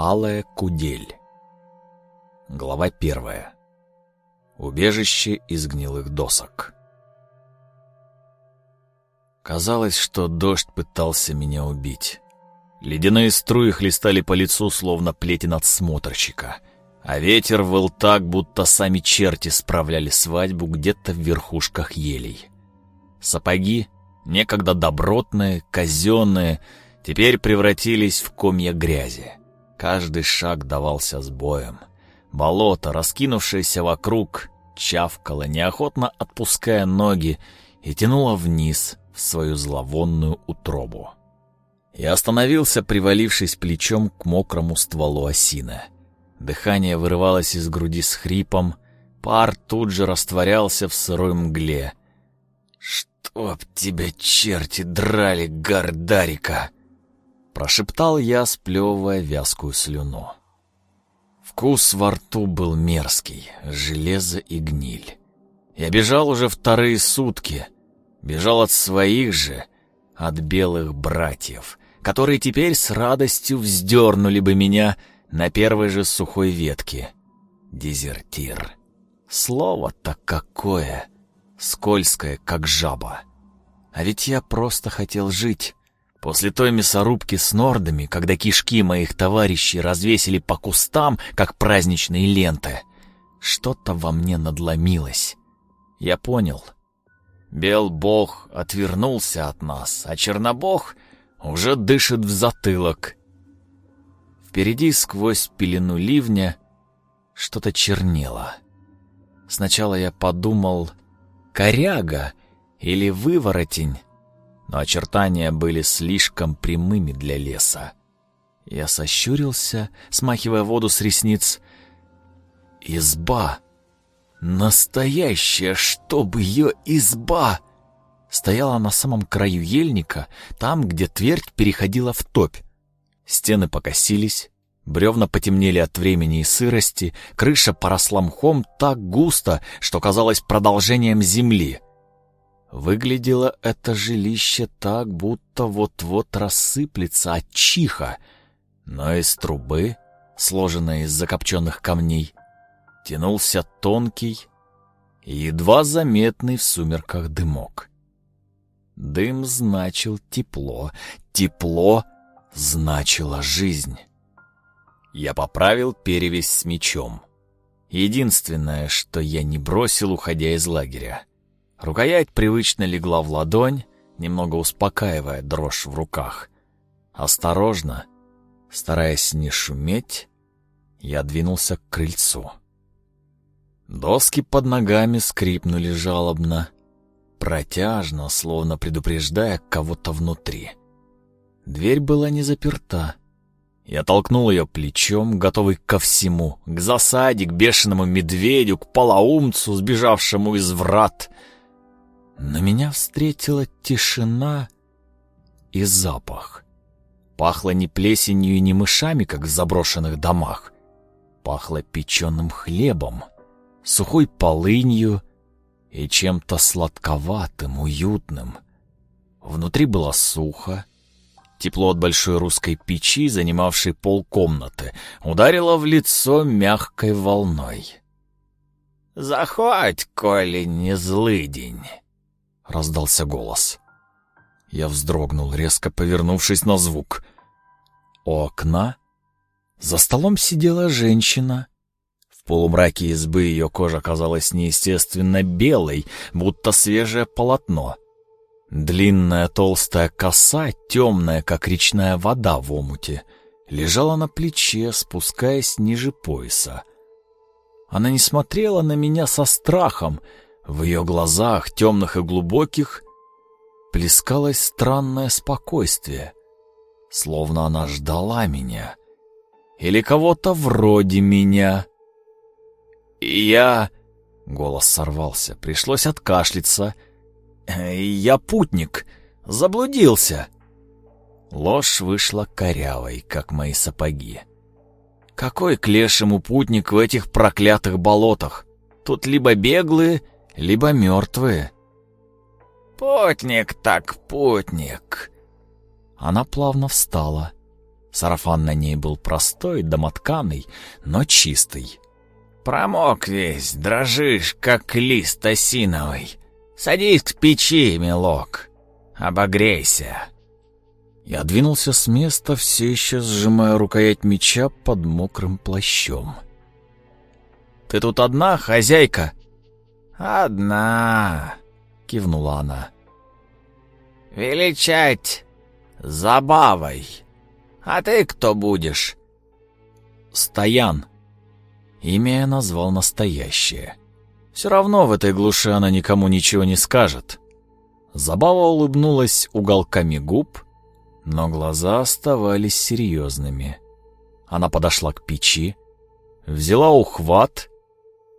Алая кудель. Глава первая. Убежище из гнилых досок. Казалось, что дождь пытался меня убить. Ледяные струи хлестали по лицу, словно плетен от смотрщика. А ветер выл так, будто сами черти справляли свадьбу где-то в верхушках елей. Сапоги, некогда добротные, казенные, теперь превратились в комья грязи. Каждый шаг давался с боем. Болото, раскинувшееся вокруг, чавкало, неохотно отпуская ноги, и тянуло вниз в свою зловонную утробу. Я остановился, привалившись плечом к мокрому стволу осины. Дыхание вырывалось из груди с хрипом, пар тут же растворялся в сырой мгле. «Чтоб тебя черти драли, Гардарика!» Прошептал я, сплевывая вязкую слюну. Вкус во рту был мерзкий, железо и гниль. Я бежал уже вторые сутки. Бежал от своих же, от белых братьев, которые теперь с радостью вздернули бы меня на первой же сухой ветке. Дезертир. Слово-то какое! Скользкое, как жаба. А ведь я просто хотел жить. После той мясорубки с нордами, когда кишки моих товарищей развесили по кустам, как праздничные ленты, что-то во мне надломилось. Я понял. Бел-бог отвернулся от нас, а чернобог уже дышит в затылок. Впереди сквозь пелену ливня что-то чернело. Сначала я подумал, коряга или выворотень, но очертания были слишком прямыми для леса. Я сощурился, смахивая воду с ресниц. Изба! Настоящая, чтобы ее изба! Стояла на самом краю ельника, там, где твердь переходила в топь. Стены покосились, бревна потемнели от времени и сырости, крыша поросла мхом так густо, что казалось продолжением земли — Выглядело это жилище так, будто вот-вот рассыплется от чиха, но из трубы, сложенной из закопченных камней, тянулся тонкий и едва заметный в сумерках дымок. Дым значил тепло, тепло значило жизнь. Я поправил перевязь с мечом. Единственное, что я не бросил, уходя из лагеря. Рукоять привычно легла в ладонь, немного успокаивая дрожь в руках. Осторожно, стараясь не шуметь, я двинулся к крыльцу. Доски под ногами скрипнули жалобно, протяжно, словно предупреждая кого-то внутри. Дверь была не заперта. Я толкнул ее плечом, готовый ко всему, к засаде, к бешеному медведю, к полоумцу, сбежавшему из врат — на меня встретила тишина и запах. Пахло не плесенью и не мышами, как в заброшенных домах. Пахло печеным хлебом, сухой полынью и чем-то сладковатым, уютным. Внутри было сухо. Тепло от большой русской печи, занимавшей полкомнаты, ударило в лицо мягкой волной. «Заходь, коли не злый день!» — раздался голос. Я вздрогнул, резко повернувшись на звук. У окна за столом сидела женщина. В полумраке избы ее кожа казалась неестественно белой, будто свежее полотно. Длинная толстая коса, темная, как речная вода в омуте, лежала на плече, спускаясь ниже пояса. Она не смотрела на меня со страхом, в ее глазах, темных и глубоких, плескалось странное спокойствие, словно она ждала меня или кого-то вроде меня. И я... Голос сорвался, пришлось откашляться. «Я путник, заблудился». Ложь вышла корявой, как мои сапоги. Какой к лешему путник в этих проклятых болотах? Тут либо беглые, либо мертвые. «Путник так путник!» Она плавно встала. Сарафан на ней был простой, домотканый, но чистый. «Промок весь, дрожишь, как лист осиновый. Садись к печи, милок, обогрейся». Я двинулся с места, все еще сжимая рукоять меча под мокрым плащом. «Ты тут одна, хозяйка?» «Одна», — кивнула она. «Величать забавой. А ты кто будешь?» «Стоян». Имя я назвал настоящее. Все равно в этой глуши она никому ничего не скажет. Забава улыбнулась уголками губ, но глаза оставались серьезными. Она подошла к печи, взяла ухват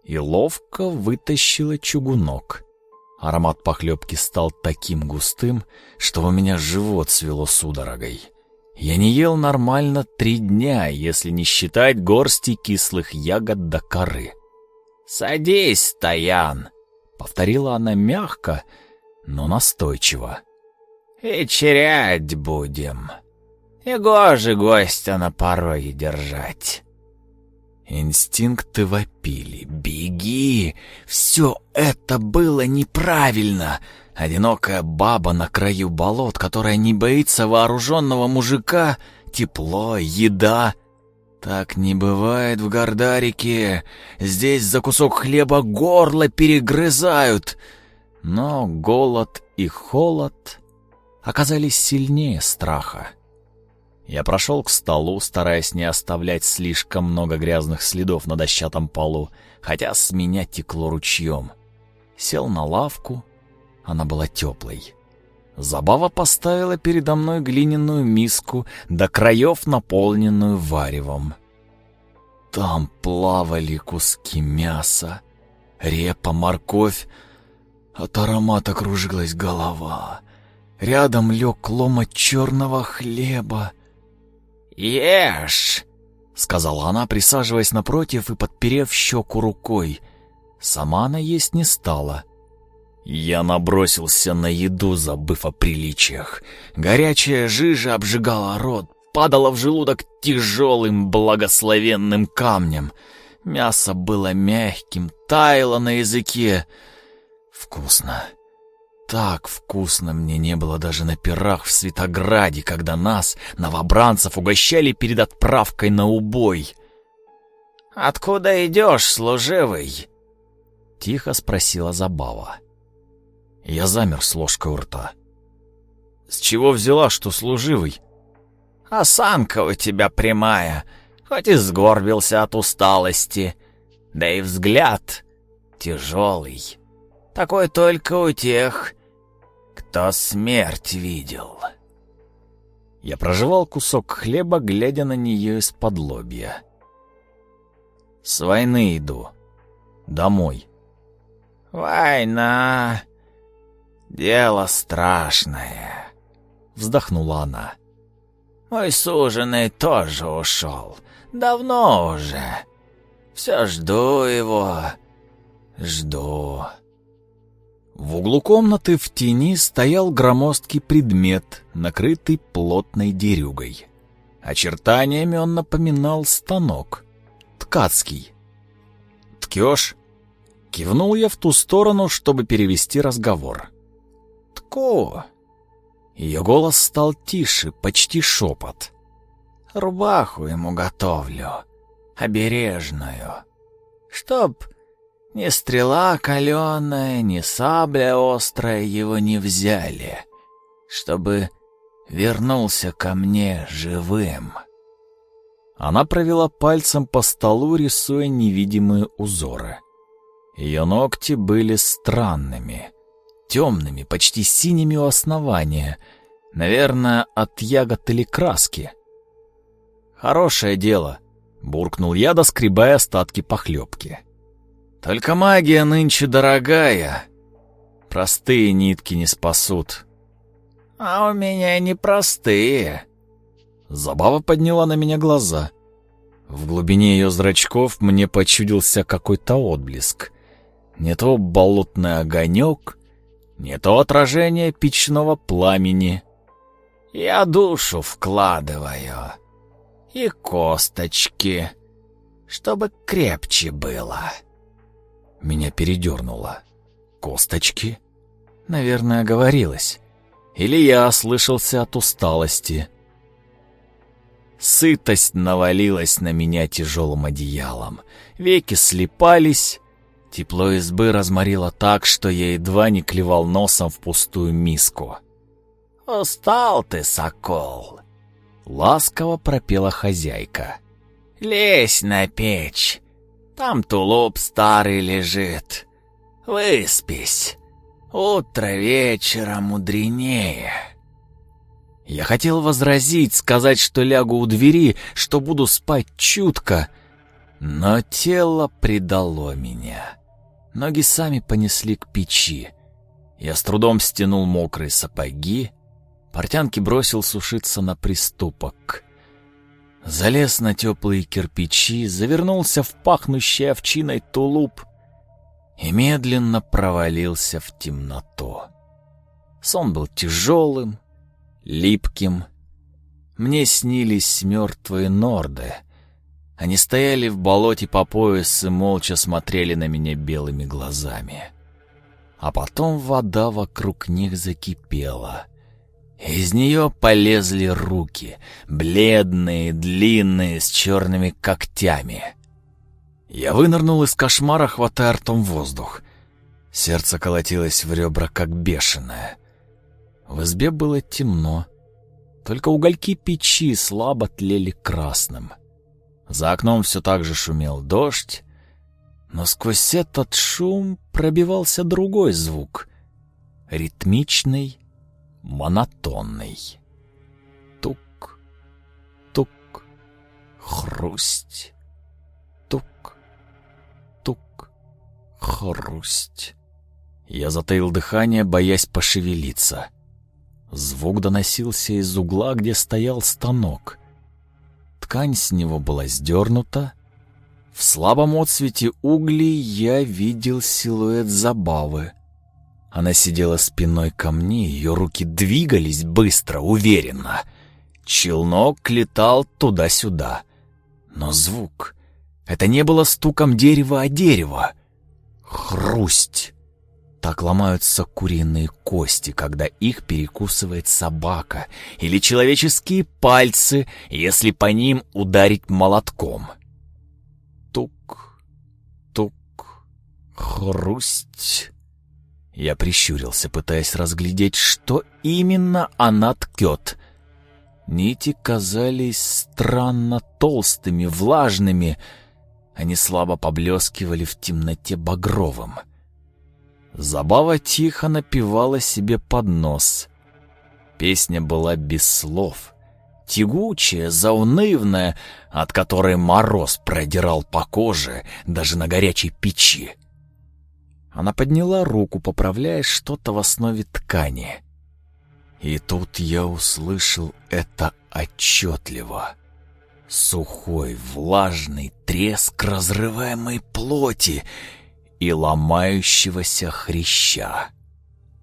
и ловко вытащила чугунок. Аромат похлебки стал таким густым, что у меня живот свело судорогой. Я не ел нормально три дня, если не считать горсти кислых ягод до коры. «Садись, Стоян!» — повторила она мягко, но настойчиво. «Вечерять будем. И гоже гостя на пороге держать». Инстинкты вопили. «Беги! Все это было неправильно!» Одинокая баба на краю болот, которая не боится вооруженного мужика, тепло, еда. Так не бывает в Гордарике. Здесь за кусок хлеба горло перегрызают. Но голод и холод оказались сильнее страха. Я прошел к столу, стараясь не оставлять слишком много грязных следов на дощатом полу, хотя с меня текло ручьем. Сел на лавку, она была теплой. Забава поставила передо мной глиняную миску, до краев наполненную варевом. Там плавали куски мяса, репа, морковь. От аромата кружилась голова. Рядом лег лома черного хлеба. «Ешь!» — сказала она, присаживаясь напротив и подперев щеку рукой. Сама она есть не стала. Я набросился на еду, забыв о приличиях. Горячая жижа обжигала рот, падала в желудок тяжелым благословенным камнем. Мясо было мягким, таяло на языке. Вкусно. Так вкусно мне не было даже на пирах в Светограде, когда нас, новобранцев, угощали перед отправкой на убой. «Откуда идешь, служивый?» — тихо спросила Забава. Я замер с ложкой у рта. «С чего взяла, что служивый?» «Осанка у тебя прямая, хоть и сгорбился от усталости, да и взгляд тяжелый. Такой только у тех, кто смерть видел. Я прожевал кусок хлеба, глядя на нее из-под лобья. С войны иду. Домой. «Война — дело страшное», — вздохнула она. «Мой суженый тоже ушел. Давно уже. Все жду его, жду». В углу комнаты в тени стоял громоздкий предмет, накрытый плотной дерюгой. Очертаниями он напоминал станок. Ткацкий. «Ткешь?» Кивнул я в ту сторону, чтобы перевести разговор. «Тку!» Ее голос стал тише, почти шепот. «Рубаху ему готовлю, обережную, чтоб ни стрела каленая, ни сабля острая его не взяли, чтобы вернулся ко мне живым. Она провела пальцем по столу, рисуя невидимые узоры. Ее ногти были странными, темными, почти синими у основания, наверное, от ягод или краски. «Хорошее дело», — буркнул я, доскребая остатки похлебки. Только магия нынче дорогая. Простые нитки не спасут. А у меня не простые. Забава подняла на меня глаза. В глубине ее зрачков мне почудился какой-то отблеск. Не то болотный огонек, не то отражение печного пламени. Я душу вкладываю. И косточки, чтобы крепче было. Меня передернуло. Косточки? Наверное, оговорилась. Или я ослышался от усталости. Сытость навалилась на меня тяжелым одеялом. Веки слепались. Тепло избы разморило так, что я едва не клевал носом в пустую миску. «Устал ты, сокол!» — ласково пропела хозяйка. «Лезь на печь, там тулуп старый лежит. Выспись, утро вечера мудренее». Я хотел возразить, сказать, что лягу у двери, что буду спать чутко, но тело предало меня. Ноги сами понесли к печи. Я с трудом стянул мокрые сапоги, портянки бросил сушиться на приступок. Залез на теплые кирпичи, завернулся в пахнущий овчиной тулуп и медленно провалился в темноту. Сон был тяжелым, липким. Мне снились мертвые норды. Они стояли в болоте по пояс и молча смотрели на меня белыми глазами. А потом вода вокруг них закипела. Из нее полезли руки, бледные, длинные, с черными когтями. Я вынырнул из кошмара, хватая ртом воздух. Сердце колотилось в ребра, как бешеное. В избе было темно. Только угольки печи слабо тлели красным. За окном все так же шумел дождь, но сквозь этот шум пробивался другой звук, ритмичный, монотонный. Тук, тук, хрусть, тук, тук, хрусть. Я затаил дыхание, боясь пошевелиться — Звук доносился из угла, где стоял станок. Ткань с него была сдернута. В слабом отсвете углей я видел силуэт забавы. Она сидела спиной ко мне, ее руки двигались быстро, уверенно. Челнок летал туда-сюда. Но звук... Это не было стуком дерева о дерево. Хрусть. Так ломаются куриные кости, когда их перекусывает собака, или человеческие пальцы, если по ним ударить молотком. Тук, тук, хрусть. Я прищурился, пытаясь разглядеть, что именно она ткет. Нити казались странно толстыми, влажными. Они слабо поблескивали в темноте багровым. — Забава тихо напевала себе под нос. Песня была без слов, тягучая, заунывная, от которой мороз продирал по коже даже на горячей печи. Она подняла руку, поправляя что-то в основе ткани. И тут я услышал это отчетливо. Сухой, влажный треск разрываемой плоти — и ломающегося хряща.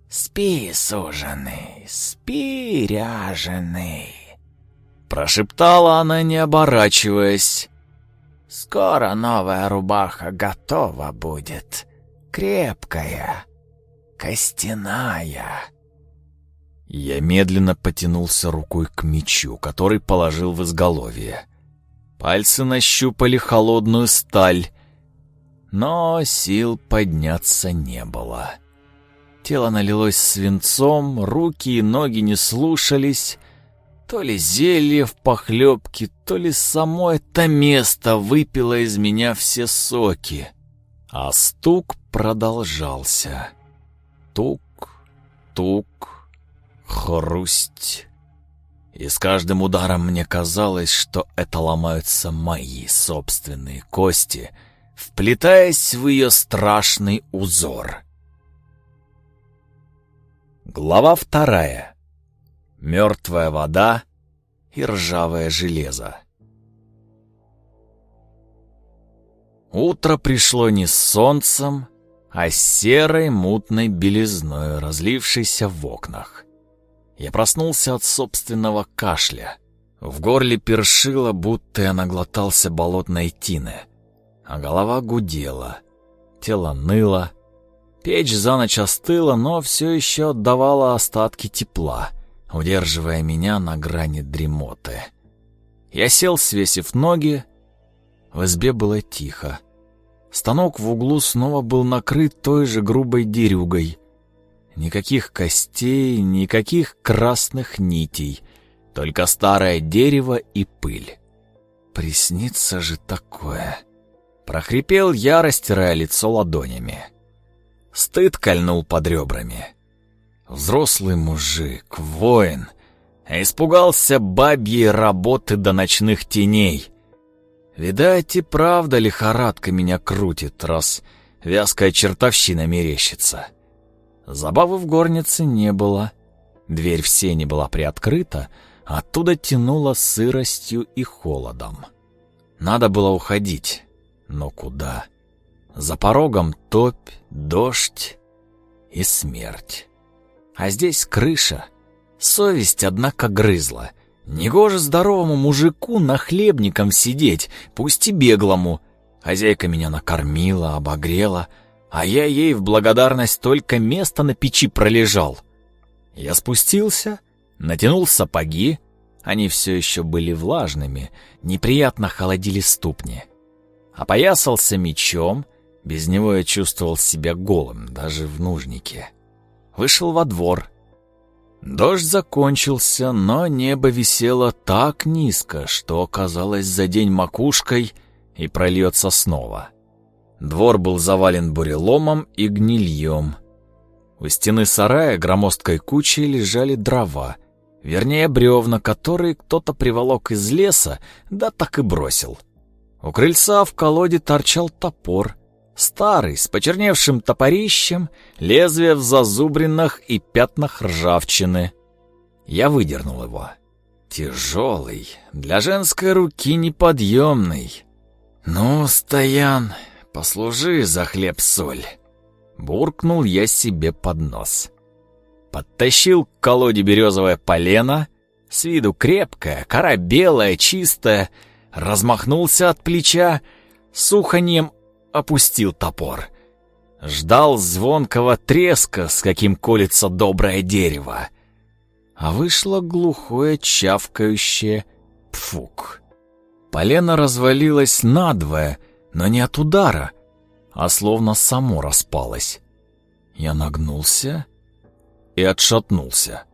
«Спи, суженый, спи, ряженый!» Прошептала она, не оборачиваясь. «Скоро новая рубаха готова будет, крепкая, костяная». Я медленно потянулся рукой к мечу, который положил в изголовье. Пальцы нащупали холодную сталь, но сил подняться не было. Тело налилось свинцом, руки и ноги не слушались. То ли зелье в похлебке, то ли само это место выпило из меня все соки. А стук продолжался. Тук, тук, хрусть. И с каждым ударом мне казалось, что это ломаются мои собственные кости — вплетаясь в ее страшный узор. Глава вторая. Мертвая вода и ржавое железо. Утро пришло не с солнцем, а серой мутной белизной, разлившейся в окнах. Я проснулся от собственного кашля. В горле першило, будто я наглотался болотной тины, а голова гудела, тело ныло. Печь за ночь остыла, но все еще отдавала остатки тепла, удерживая меня на грани дремоты. Я сел, свесив ноги. В избе было тихо. Станок в углу снова был накрыт той же грубой дерюгой. Никаких костей, никаких красных нитей, только старое дерево и пыль. Приснится же такое. Прохрипел я, растирая лицо ладонями. Стыд кольнул под ребрами. Взрослый мужик, воин, испугался бабьей работы до ночных теней. Видать, и правда лихорадка меня крутит, раз вязкая чертовщина мерещится. Забавы в горнице не было. Дверь в сене была приоткрыта, оттуда тянуло сыростью и холодом. Надо было уходить, но куда? За порогом топь, дождь и смерть. А здесь крыша. Совесть, однако, грызла. Негоже здоровому мужику на хлебником сидеть, пусть и беглому. Хозяйка меня накормила, обогрела, а я ей в благодарность только место на печи пролежал. Я спустился, натянул сапоги, они все еще были влажными, неприятно холодили ступни. Опоясался мечом, без него я чувствовал себя голым, даже в нужнике. Вышел во двор — Дождь закончился, но небо висело так низко, что оказалось за день макушкой и прольется снова. Двор был завален буреломом и гнильем. У стены сарая громоздкой кучей лежали дрова, вернее бревна, которые кто-то приволок из леса, да так и бросил. У крыльца в колоде торчал топор — Старый, с почерневшим топорищем, лезвие в зазубринах и пятнах ржавчины. Я выдернул его. Тяжелый, для женской руки неподъемный. «Ну, Стоян, послужи за хлеб-соль!» Буркнул я себе под нос. Подтащил к колоде березовое полено, с виду крепкое, кора белая, чистая, размахнулся от плеча, суханьем опустил топор. Ждал звонкого треска, с каким колется доброе дерево. А вышло глухое чавкающее пфук. Полено развалилось надвое, но не от удара, а словно само распалось. Я нагнулся и отшатнулся.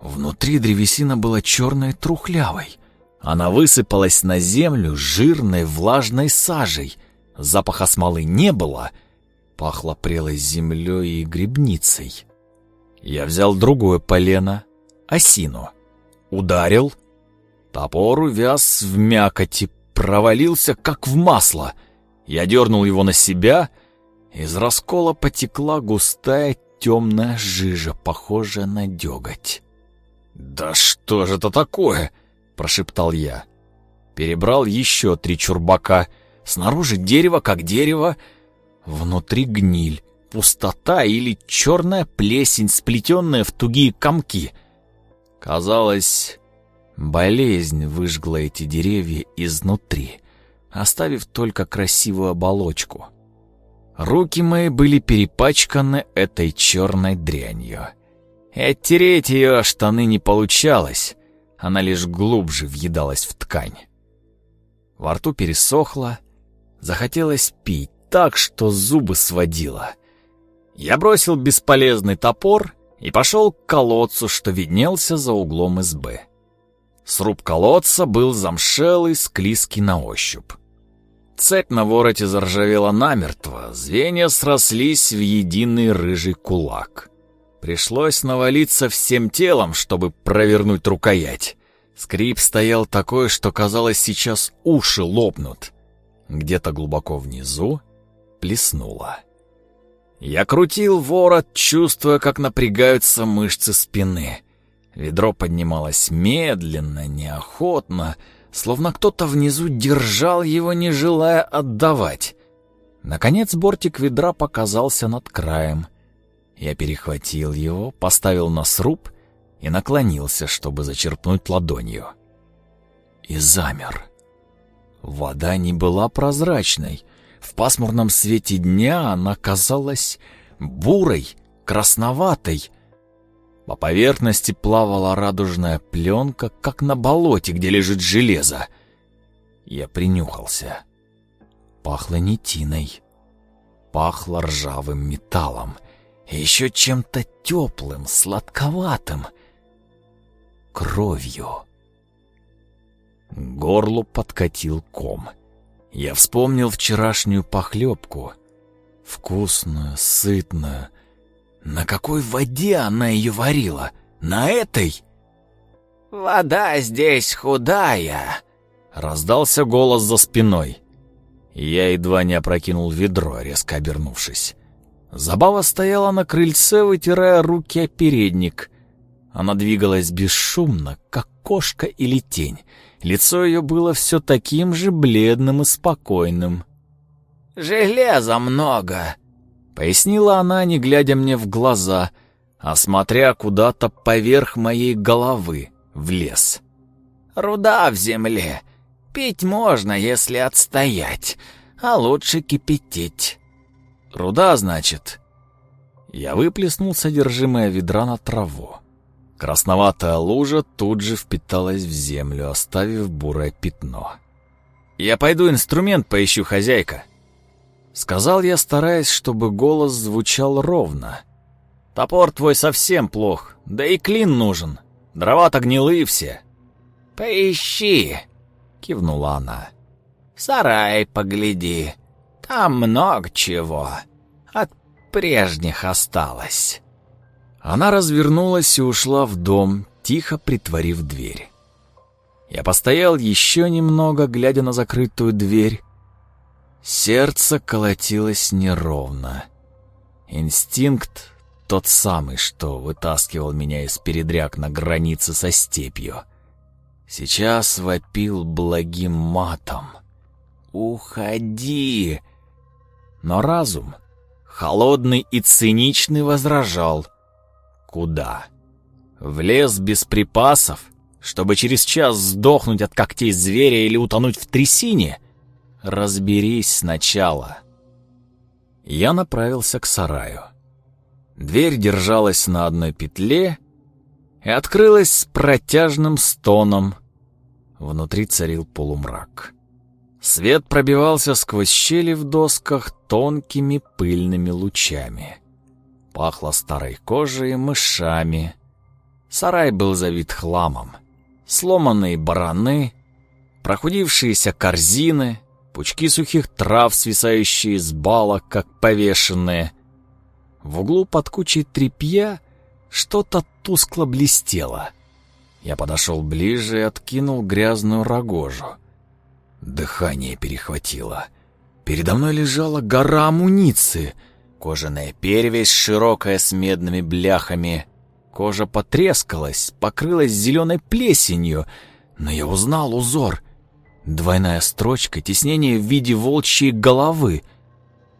Внутри древесина была черной трухлявой. Она высыпалась на землю жирной влажной сажей — Запаха смолы не было, пахло прелой землей и грибницей. Я взял другое полено, осину, ударил. Топор увяз в мякоти, провалился, как в масло. Я дернул его на себя, из раскола потекла густая темная жижа, похожая на деготь. «Да что же это такое?» — прошептал я. Перебрал еще три чурбака — Снаружи дерево как дерево, внутри гниль, пустота или черная плесень, сплетенная в тугие комки. Казалось, болезнь выжгла эти деревья изнутри, оставив только красивую оболочку. Руки мои были перепачканы этой черной дрянью. И оттереть ее штаны не получалось, она лишь глубже въедалась в ткань. Во рту пересохло, Захотелось пить так, что зубы сводило. Я бросил бесполезный топор и пошел к колодцу, что виднелся за углом избы. Сруб колодца был замшелый, склизкий на ощупь. Цепь на вороте заржавела намертво, звенья срослись в единый рыжий кулак. Пришлось навалиться всем телом, чтобы провернуть рукоять. Скрип стоял такой, что казалось, сейчас уши лопнут. Где-то глубоко внизу плеснуло. Я крутил ворот, чувствуя, как напрягаются мышцы спины. Ведро поднималось медленно, неохотно, словно кто-то внизу держал его, не желая отдавать. Наконец бортик ведра показался над краем. Я перехватил его, поставил на сруб и наклонился, чтобы зачерпнуть ладонью. и замер. Вода не была прозрачной. В пасмурном свете дня она казалась бурой, красноватой. По поверхности плавала радужная пленка, как на болоте, где лежит железо. Я принюхался. Пахло не тиной. Пахло ржавым металлом. И еще чем-то теплым, сладковатым. Кровью. Горлу подкатил ком. Я вспомнил вчерашнюю похлебку. Вкусную, сытную. На какой воде она ее варила? На этой? «Вода здесь худая», — раздался голос за спиной. Я едва не опрокинул ведро, резко обернувшись. Забава стояла на крыльце, вытирая руки о передник. Она двигалась бесшумно, как кошка или тень. Лицо ее было все таким же бледным и спокойным. «Железа много», — пояснила она, не глядя мне в глаза, а смотря куда-то поверх моей головы, в лес. «Руда в земле. Пить можно, если отстоять, а лучше кипятить». «Руда, значит?» Я выплеснул содержимое ведра на траву. Красноватая лужа тут же впиталась в землю, оставив бурое пятно. «Я пойду инструмент поищу, хозяйка», — сказал я, стараясь, чтобы голос звучал ровно. «Топор твой совсем плох, да и клин нужен. Дрова-то гнилые все». «Поищи», — кивнула она. «Сарай погляди, там много чего от прежних осталось». Она развернулась и ушла в дом, тихо притворив дверь. Я постоял еще немного, глядя на закрытую дверь. Сердце колотилось неровно. Инстинкт тот самый, что вытаскивал меня из передряг на границе со степью. Сейчас вопил благим матом. «Уходи!» Но разум, холодный и циничный, возражал — Куда? В лес без припасов, чтобы через час сдохнуть от когтей зверя или утонуть в трясине? Разберись сначала. Я направился к сараю. Дверь держалась на одной петле и открылась с протяжным стоном. Внутри царил полумрак. Свет пробивался сквозь щели в досках тонкими пыльными лучами. Пахло старой кожей и мышами. Сарай был завит хламом. Сломанные бараны, прохудившиеся корзины, пучки сухих трав, свисающие с балок, как повешенные. В углу под кучей тряпья что-то тускло блестело. Я подошел ближе и откинул грязную рогожу. Дыхание перехватило. Передо мной лежала гора амуниции — Кожаная перевесь, широкая с медными бляхами. Кожа потрескалась, покрылась зеленой плесенью, но я узнал узор. Двойная строчка, теснение в виде волчьей головы.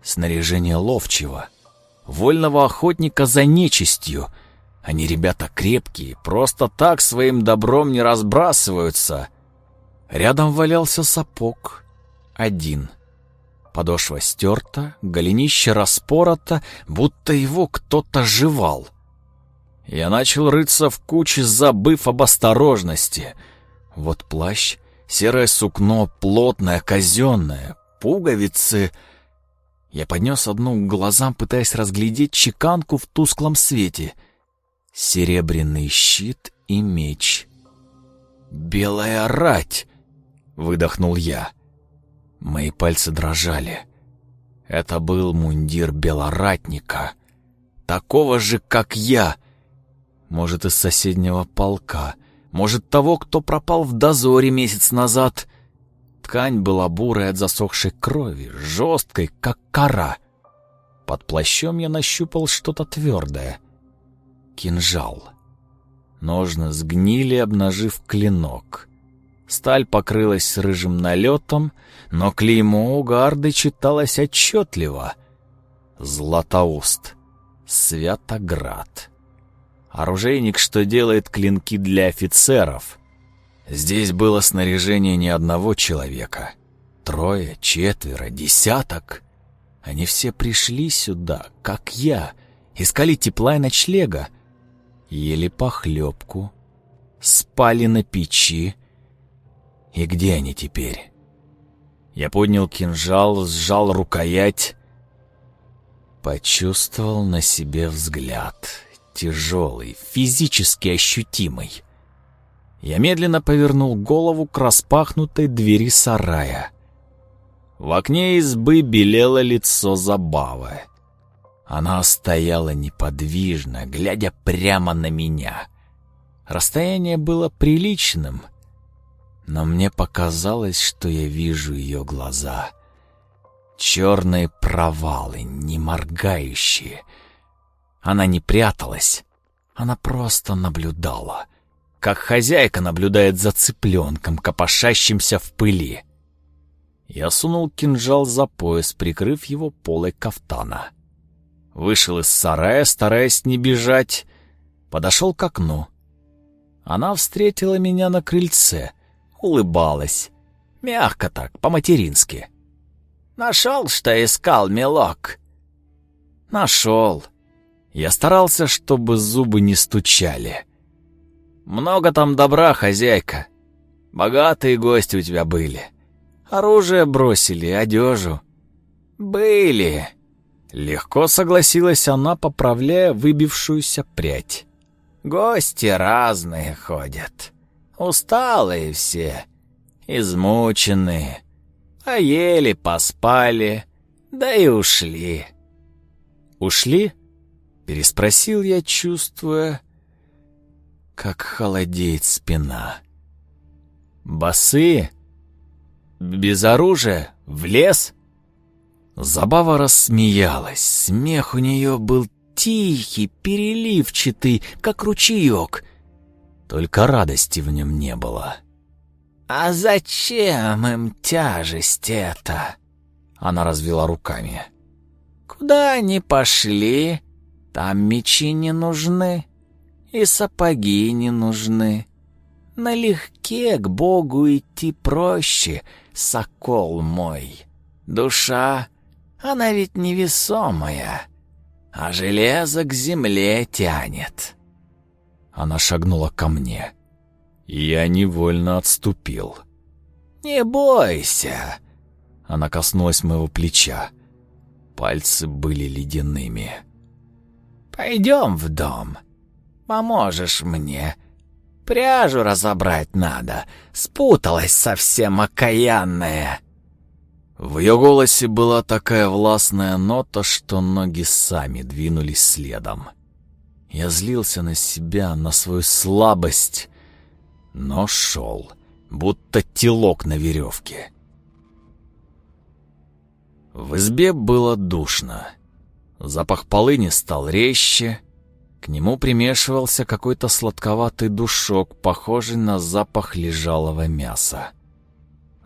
Снаряжение ловчего. Вольного охотника за нечистью. Они ребята крепкие, просто так своим добром не разбрасываются. Рядом валялся сапог. Один — Подошва стерта, голенище распорото, будто его кто-то жевал. Я начал рыться в куче, забыв об осторожности. Вот плащ, серое сукно, плотное, казенное, пуговицы. Я поднес одну к глазам, пытаясь разглядеть чеканку в тусклом свете. Серебряный щит и меч. «Белая рать!» — выдохнул я. Мои пальцы дрожали. Это был мундир белоратника, такого же, как я. Может, из соседнего полка, может, того, кто пропал в дозоре месяц назад. Ткань была бурой от засохшей крови, жесткой, как кора. Под плащом я нащупал что-то твердое. Кинжал. Ножны сгнили, обнажив клинок. Сталь покрылась рыжим налетом, но клеймо у гарды читалось отчетливо. Златоуст. Святоград. Оружейник, что делает клинки для офицеров. Здесь было снаряжение не одного человека. Трое, четверо, десяток. Они все пришли сюда, как я, искали тепла и ночлега, ели похлебку, спали на печи. И где они теперь? Я поднял кинжал, сжал рукоять, почувствовал на себе взгляд, тяжелый, физически ощутимый. Я медленно повернул голову к распахнутой двери сарая. В окне избы белело лицо Забавы. Она стояла неподвижно, глядя прямо на меня. Расстояние было приличным, но мне показалось, что я вижу ее глаза. Черные провалы, не моргающие. Она не пряталась, она просто наблюдала, как хозяйка наблюдает за цыпленком, копошащимся в пыли. Я сунул кинжал за пояс, прикрыв его полой кафтана. Вышел из сарая, стараясь не бежать, подошел к окну. Она встретила меня на крыльце, улыбалась. Мягко так, по-матерински. «Нашел, что искал, милок?» «Нашел». Я старался, чтобы зубы не стучали. «Много там добра, хозяйка. Богатые гости у тебя были. Оружие бросили, одежу». «Были». Легко согласилась она, поправляя выбившуюся прядь. «Гости разные ходят. Усталые все, измученные. Поели, поспали, да и ушли». «Ушли?» — переспросил я, чувствуя, как холодеет спина. «Босые?» Без оружия? В лес?» Забава рассмеялась. Смех у нее был тихий, переливчатый, как ручеек. Только радости в нем не было. «А зачем им тяжесть эта?» Она развела руками. «Куда они пошли? Там мечи не нужны, и сапоги не нужны. Налегке к Богу идти проще, сокол мой. Душа, она ведь невесомая, а железо к земле тянет. Она шагнула ко мне. Я невольно отступил. «Не бойся!» Она коснулась моего плеча. Пальцы были ледяными. «Пойдем в дом. Поможешь мне. Пряжу разобрать надо. Спуталась совсем окаянная». В ее голосе была такая властная нота, что ноги сами двинулись следом. Я злился на себя, на свою слабость, но шел, будто телок на веревке. В избе было душно. Запах полыни стал резче, к нему примешивался какой-то сладковатый душок, похожий на запах лежалого мяса.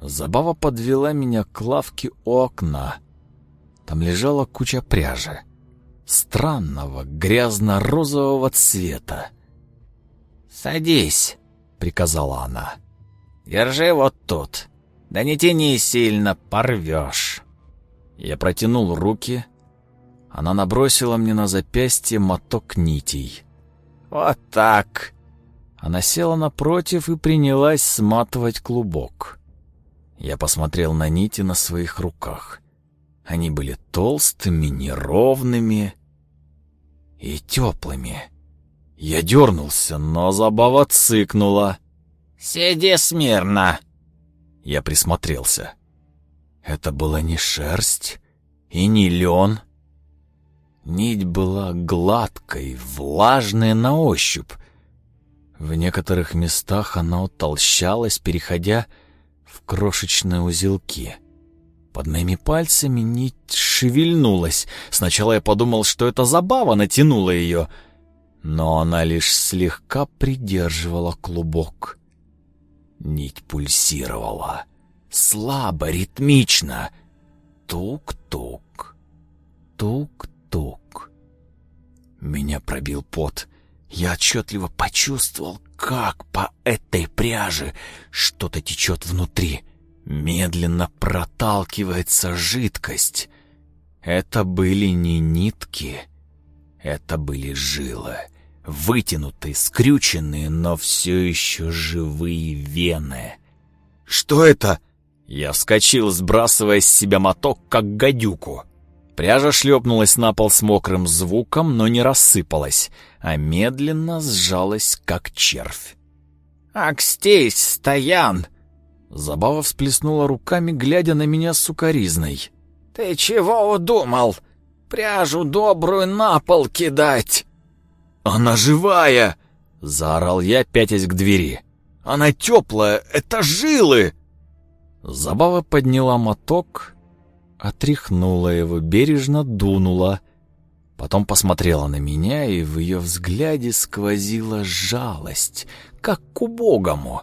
Забава подвела меня к лавке у окна. Там лежала куча пряжи. Странного, грязно-розового цвета. «Садись», — приказала она. «Держи вот тут. Да не тяни сильно, порвешь». Я протянул руки. Она набросила мне на запястье моток нитей. «Вот так». Она села напротив и принялась сматывать клубок. Я посмотрел на нити на своих руках. Они были толстыми, неровными и теплыми. Я дернулся, но забава цыкнула. «Сиди смирно!» Я присмотрелся. Это была не шерсть и не лен. Нить была гладкой, влажной на ощупь. В некоторых местах она утолщалась, переходя в крошечные узелки. Под моими пальцами нить шевельнулась. Сначала я подумал, что это забава натянула ее, но она лишь слегка придерживала клубок. Нить пульсировала. Слабо, ритмично. Тук-тук. Тук-тук. Меня пробил пот. Я отчетливо почувствовал, как по этой пряже что-то течет внутри. Медленно проталкивается жидкость. Это были не нитки, это были жилы. Вытянутые, скрюченные, но все еще живые вены. «Что это?» Я вскочил, сбрасывая с себя моток, как гадюку. Пряжа шлепнулась на пол с мокрым звуком, но не рассыпалась, а медленно сжалась, как червь. «Акстись, стоян!» Забава всплеснула руками, глядя на меня сукоризной. «Ты чего удумал? Пряжу добрую на пол кидать!» «Она живая!» — заорал я, пятясь к двери. «Она теплая! Это жилы!» Забава подняла моток, отряхнула его, бережно дунула. Потом посмотрела на меня, и в ее взгляде сквозила жалость, как к убогому.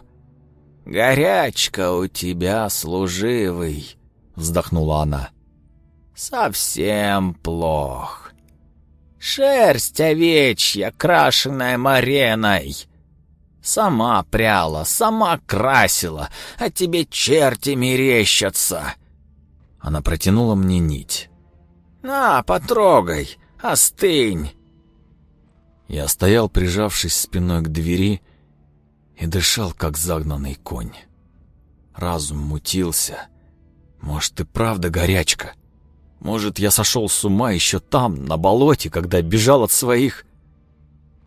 «Горячка у тебя, служивый!» — вздохнула она. «Совсем плох. Шерсть овечья, крашеная мареной. Сама пряла, сама красила, а тебе черти мерещатся. Она протянула мне нить. «На, потрогай, остынь!» Я стоял, прижавшись спиной к двери, и дышал, как загнанный конь. Разум мутился. Может, и правда горячка? Может, я сошел с ума еще там, на болоте, когда бежал от своих...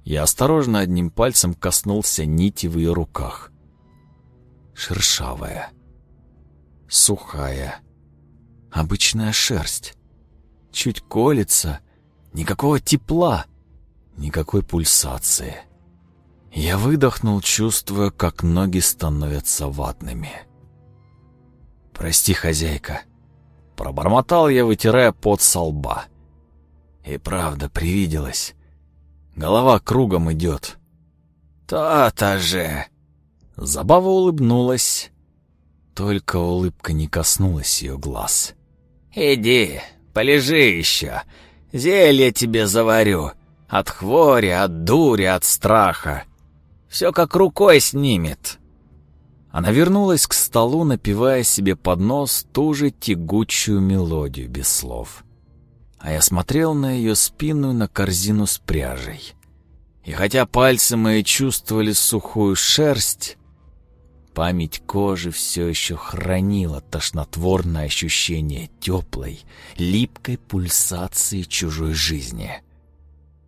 Я осторожно одним пальцем коснулся нити в ее руках. Шершавая, сухая, обычная шерсть. Чуть колется, никакого тепла, никакой пульсации. Я выдохнул, чувствуя, как ноги становятся ватными. «Прости, хозяйка», — пробормотал я, вытирая пот со лба. И правда привиделось. Голова кругом идет. «То-то же!» Забава улыбнулась, только улыбка не коснулась ее глаз. «Иди, полежи еще. Зелье тебе заварю. От хвори, от дури, от страха. Все как рукой снимет». Она вернулась к столу, напевая себе под нос ту же тягучую мелодию без слов. А я смотрел на ее спину и на корзину с пряжей. И хотя пальцы мои чувствовали сухую шерсть, Память кожи все еще хранила тошнотворное ощущение теплой, липкой пульсации чужой жизни.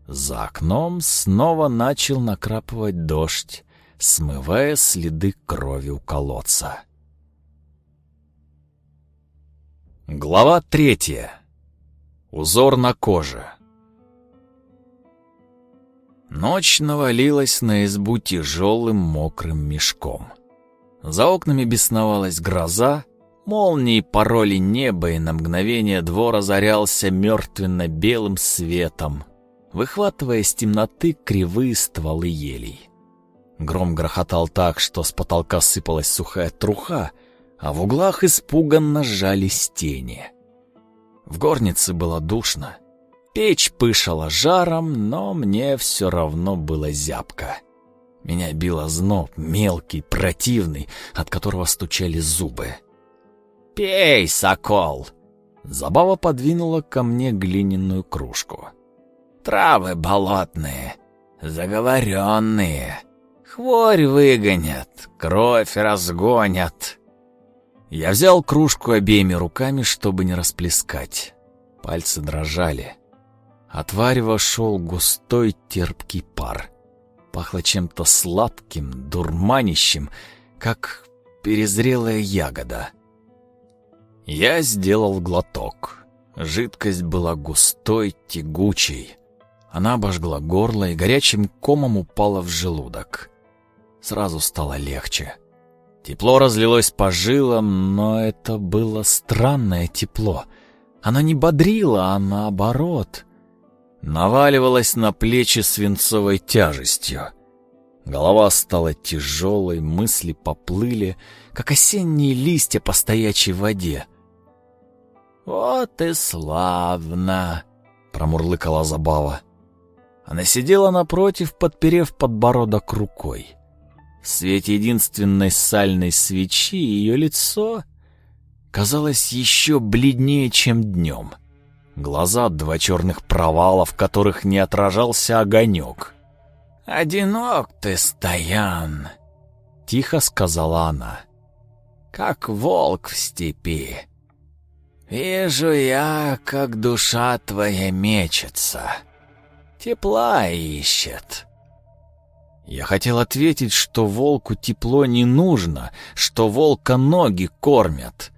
За окном снова начал накрапывать дождь, смывая следы крови у колодца. Глава третья. Узор на коже. Ночь навалилась на избу тяжелым мокрым мешком — за окнами бесновалась гроза, молнии пороли небо, и на мгновение двор озарялся мертвенно-белым светом, выхватывая из темноты кривые стволы елей. Гром грохотал так, что с потолка сыпалась сухая труха, а в углах испуганно сжались тени. В горнице было душно. Печь пышала жаром, но мне все равно было зябко. Меня било зноб, мелкий, противный, от которого стучали зубы. «Пей, сокол!» Забава подвинула ко мне глиняную кружку. «Травы болотные, заговоренные, хворь выгонят, кровь разгонят». Я взял кружку обеими руками, чтобы не расплескать. Пальцы дрожали. От варева шел густой терпкий пар. Пахло чем-то сладким, дурманящим, как перезрелая ягода. Я сделал глоток. Жидкость была густой, тягучей. Она обожгла горло и горячим комом упала в желудок. Сразу стало легче. Тепло разлилось по жилам, но это было странное тепло. Оно не бодрило, а наоборот наваливалась на плечи свинцовой тяжестью. Голова стала тяжелой, мысли поплыли, как осенние листья по стоячей воде. «Вот и славно!» — промурлыкала Забава. Она сидела напротив, подперев подбородок рукой. В свете единственной сальной свечи ее лицо казалось еще бледнее, чем днем. Глаза — два черных провала, в которых не отражался огонек. «Одинок ты, Стоян!» — тихо сказала она. «Как волк в степи. Вижу я, как душа твоя мечется. Тепла ищет». Я хотел ответить, что волку тепло не нужно, что волка ноги кормят.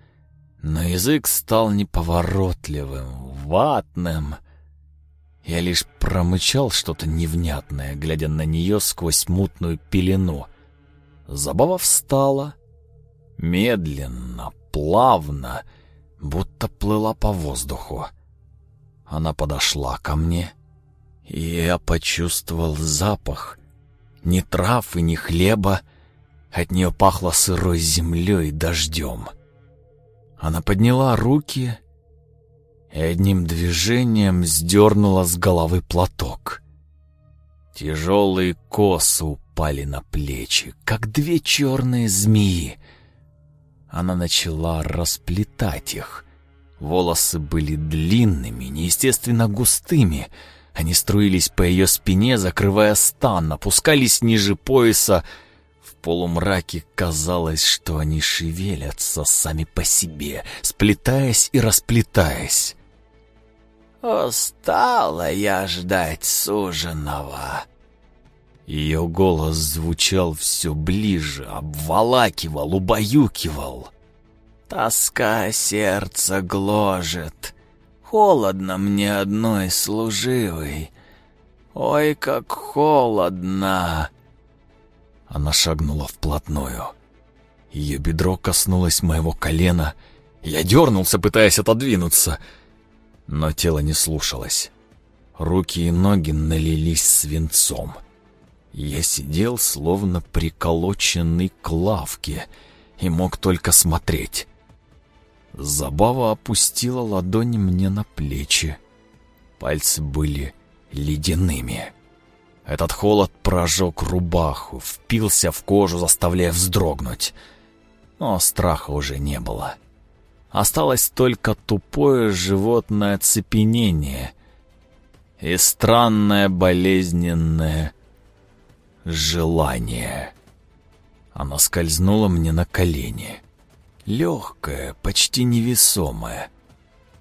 Но язык стал неповоротливым, ватным. Я лишь промычал что-то невнятное, глядя на нее сквозь мутную пелену. Забава встала. Медленно, плавно, будто плыла по воздуху. Она подошла ко мне, и я почувствовал запах. Ни трав и ни хлеба. От нее пахло сырой землей и дождем. Она подняла руки и одним движением сдернула с головы платок. Тяжелые косы упали на плечи, как две черные змеи. Она начала расплетать их. Волосы были длинными, неестественно густыми. Они струились по ее спине, закрывая стан, опускались ниже пояса. В полумраке казалось, что они шевелятся сами по себе, сплетаясь и расплетаясь. «Устала я ждать суженого», ее голос звучал все ближе, обволакивал, убаюкивал. «Тоска сердце гложет. Холодно мне одной служивой. Ой, как холодно!» Она шагнула вплотную. Ее бедро коснулось моего колена. Я дернулся, пытаясь отодвинуться, но тело не слушалось. Руки и ноги налились свинцом. Я сидел, словно приколоченный к лавке, и мог только смотреть. Забава опустила ладони мне на плечи. Пальцы были ледяными. Этот холод прожег рубаху, впился в кожу, заставляя вздрогнуть. Но страха уже не было. Осталось только тупое животное оцепенение и странное болезненное желание. Она скользнула мне на колени. Легкая, почти невесомая.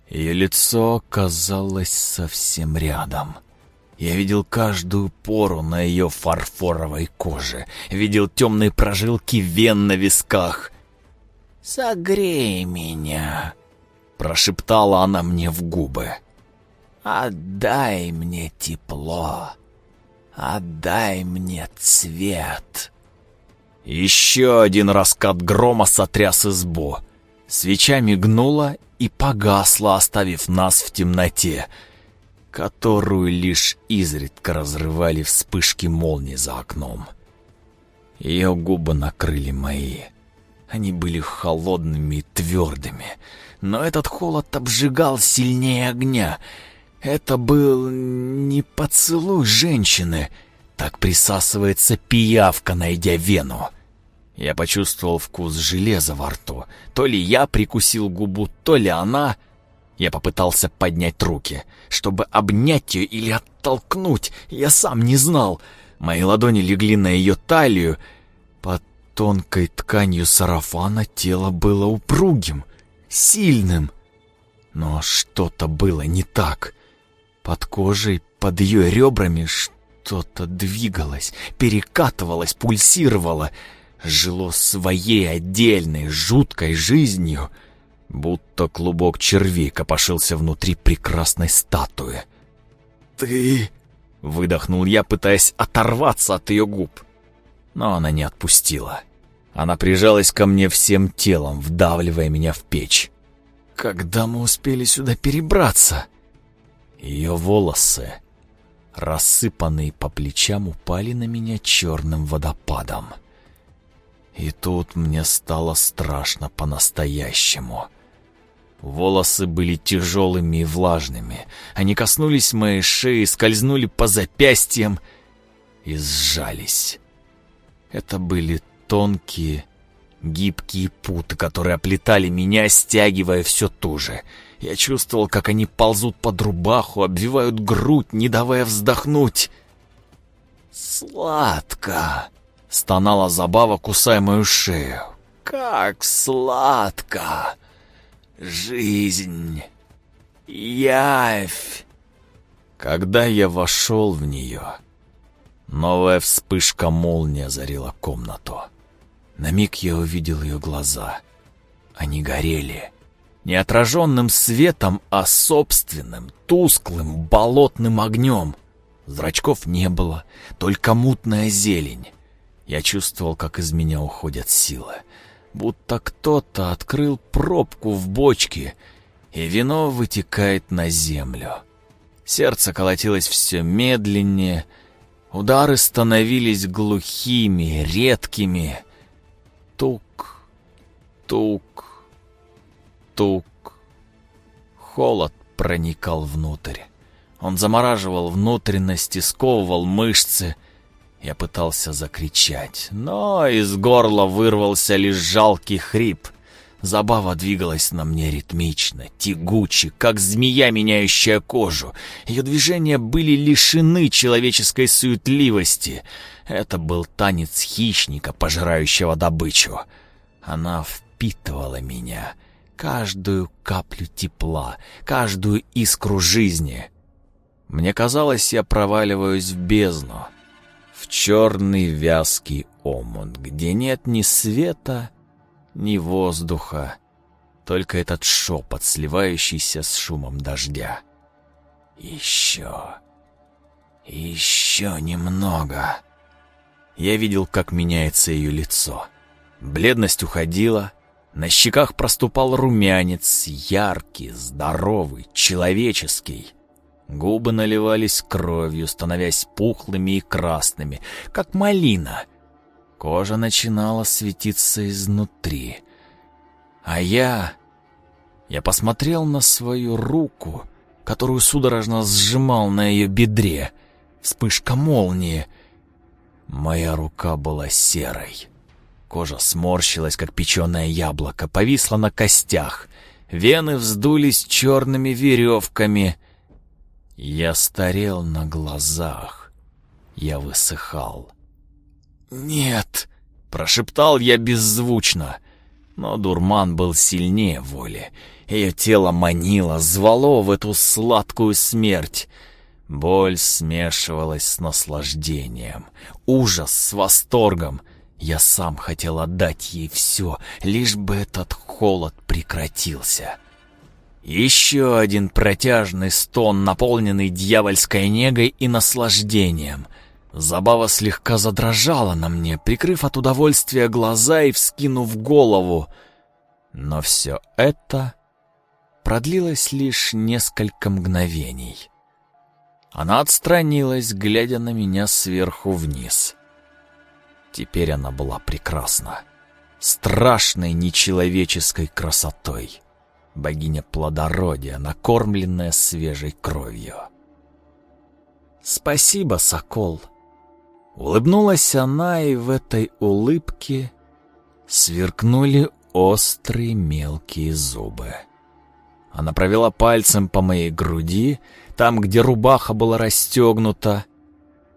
Ее лицо казалось совсем рядом. Я видел каждую пору на ее фарфоровой коже, видел темные прожилки вен на висках. «Согрей меня», — прошептала она мне в губы. «Отдай мне тепло». «Отдай мне цвет!» Еще один раскат грома сотряс избу. Свеча мигнула и погасла, оставив нас в темноте, которую лишь изредка разрывали вспышки молнии за окном. Ее губы накрыли мои. Они были холодными и твердыми, но этот холод обжигал сильнее огня — это был не поцелуй женщины. Так присасывается пиявка, найдя вену. Я почувствовал вкус железа во рту. То ли я прикусил губу, то ли она... Я попытался поднять руки, чтобы обнять ее или оттолкнуть. Я сам не знал. Мои ладони легли на ее талию. Под тонкой тканью сарафана тело было упругим, сильным. Но что-то было не так. Под кожей, под ее ребрами что-то двигалось, перекатывалось, пульсировало, жило своей отдельной, жуткой жизнью, будто клубок червей копошился внутри прекрасной статуи. «Ты...» — выдохнул я, пытаясь оторваться от ее губ. Но она не отпустила. Она прижалась ко мне всем телом, вдавливая меня в печь. «Когда мы успели сюда перебраться?» Ее волосы, рассыпанные по плечам, упали на меня черным водопадом. И тут мне стало страшно по-настоящему. Волосы были тяжелыми и влажными. Они коснулись моей шеи, скользнули по запястьям и сжались. Это были тонкие, гибкие путы, которые оплетали меня, стягивая все туже. Я чувствовал, как они ползут под рубаху, обвивают грудь, не давая вздохнуть. «Сладко!» — стонала забава, кусая мою шею. «Как сладко! Жизнь! Явь!» Когда я вошел в нее, новая вспышка молнии озарила комнату. На миг я увидел ее глаза. Они горели. Не отраженным светом, а собственным, тусклым, болотным огнем. Зрачков не было, только мутная зелень. Я чувствовал, как из меня уходят силы. Будто кто-то открыл пробку в бочке, и вино вытекает на землю. Сердце колотилось все медленнее, удары становились глухими, редкими. Тук, тук, тук. Холод проникал внутрь. Он замораживал внутренности, сковывал мышцы. Я пытался закричать, но из горла вырвался лишь жалкий хрип. Забава двигалась на мне ритмично, тягуче, как змея, меняющая кожу. Ее движения были лишены человеческой суетливости. Это был танец хищника, пожирающего добычу. Она впитывала меня, каждую каплю тепла, каждую искру жизни. Мне казалось, я проваливаюсь в бездну, в черный вязкий омут, где нет ни света, ни воздуха, только этот шепот, сливающийся с шумом дождя. Еще, еще немного. Я видел, как меняется ее лицо. Бледность уходила, на щеках проступал румянец, яркий, здоровый, человеческий. Губы наливались кровью, становясь пухлыми и красными, как малина. Кожа начинала светиться изнутри. А я... Я посмотрел на свою руку, которую судорожно сжимал на ее бедре. Вспышка молнии. Моя рука была серой. Кожа сморщилась, как печеное яблоко, повисла на костях. Вены вздулись черными веревками. Я старел на глазах. Я высыхал. «Нет!» — прошептал я беззвучно. Но дурман был сильнее воли. Ее тело манило, звало в эту сладкую смерть. Боль смешивалась с наслаждением, ужас с восторгом. Я сам хотел отдать ей все, лишь бы этот холод прекратился. Еще один протяжный стон, наполненный дьявольской негой и наслаждением. Забава слегка задрожала на мне, прикрыв от удовольствия глаза и вскинув голову. Но все это продлилось лишь несколько мгновений. Она отстранилась, глядя на меня сверху вниз. Теперь она была прекрасна. Страшной нечеловеческой красотой богиня плодородия, накормленная свежей кровью. «Спасибо, сокол!» Улыбнулась она, и в этой улыбке сверкнули острые мелкие зубы. Она провела пальцем по моей груди, там, где рубаха была расстегнута.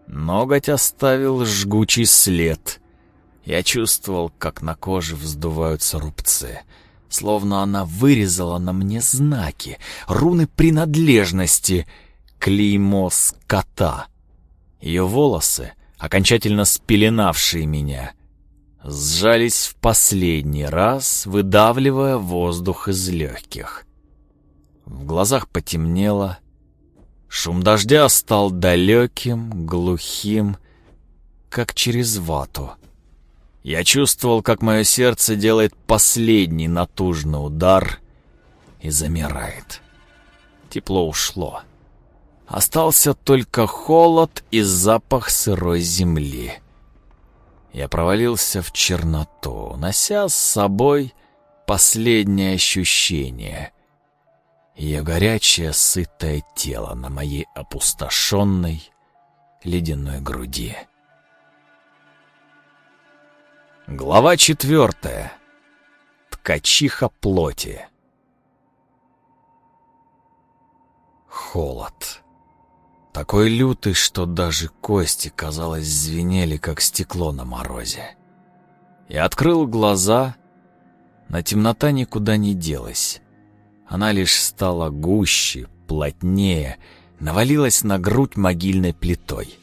Ноготь оставил жгучий след. Я чувствовал, как на коже вздуваются рубцы — словно она вырезала на мне знаки, руны принадлежности, клеймо скота. Ее волосы, окончательно спеленавшие меня, сжались в последний раз, выдавливая воздух из легких. В глазах потемнело, шум дождя стал далеким, глухим, как через вату. Я чувствовал, как мое сердце делает последний натужный удар и замирает. Тепло ушло. Остался только холод и запах сырой земли. Я провалился в черноту, нося с собой последнее ощущение ее горячее, сытое тело на моей опустошенной ледяной груди. Глава четвертая. Ткачиха плоти. Холод. Такой лютый, что даже кости, казалось, звенели, как стекло на морозе. Я открыл глаза, но темнота никуда не делась. Она лишь стала гуще, плотнее, навалилась на грудь могильной плитой.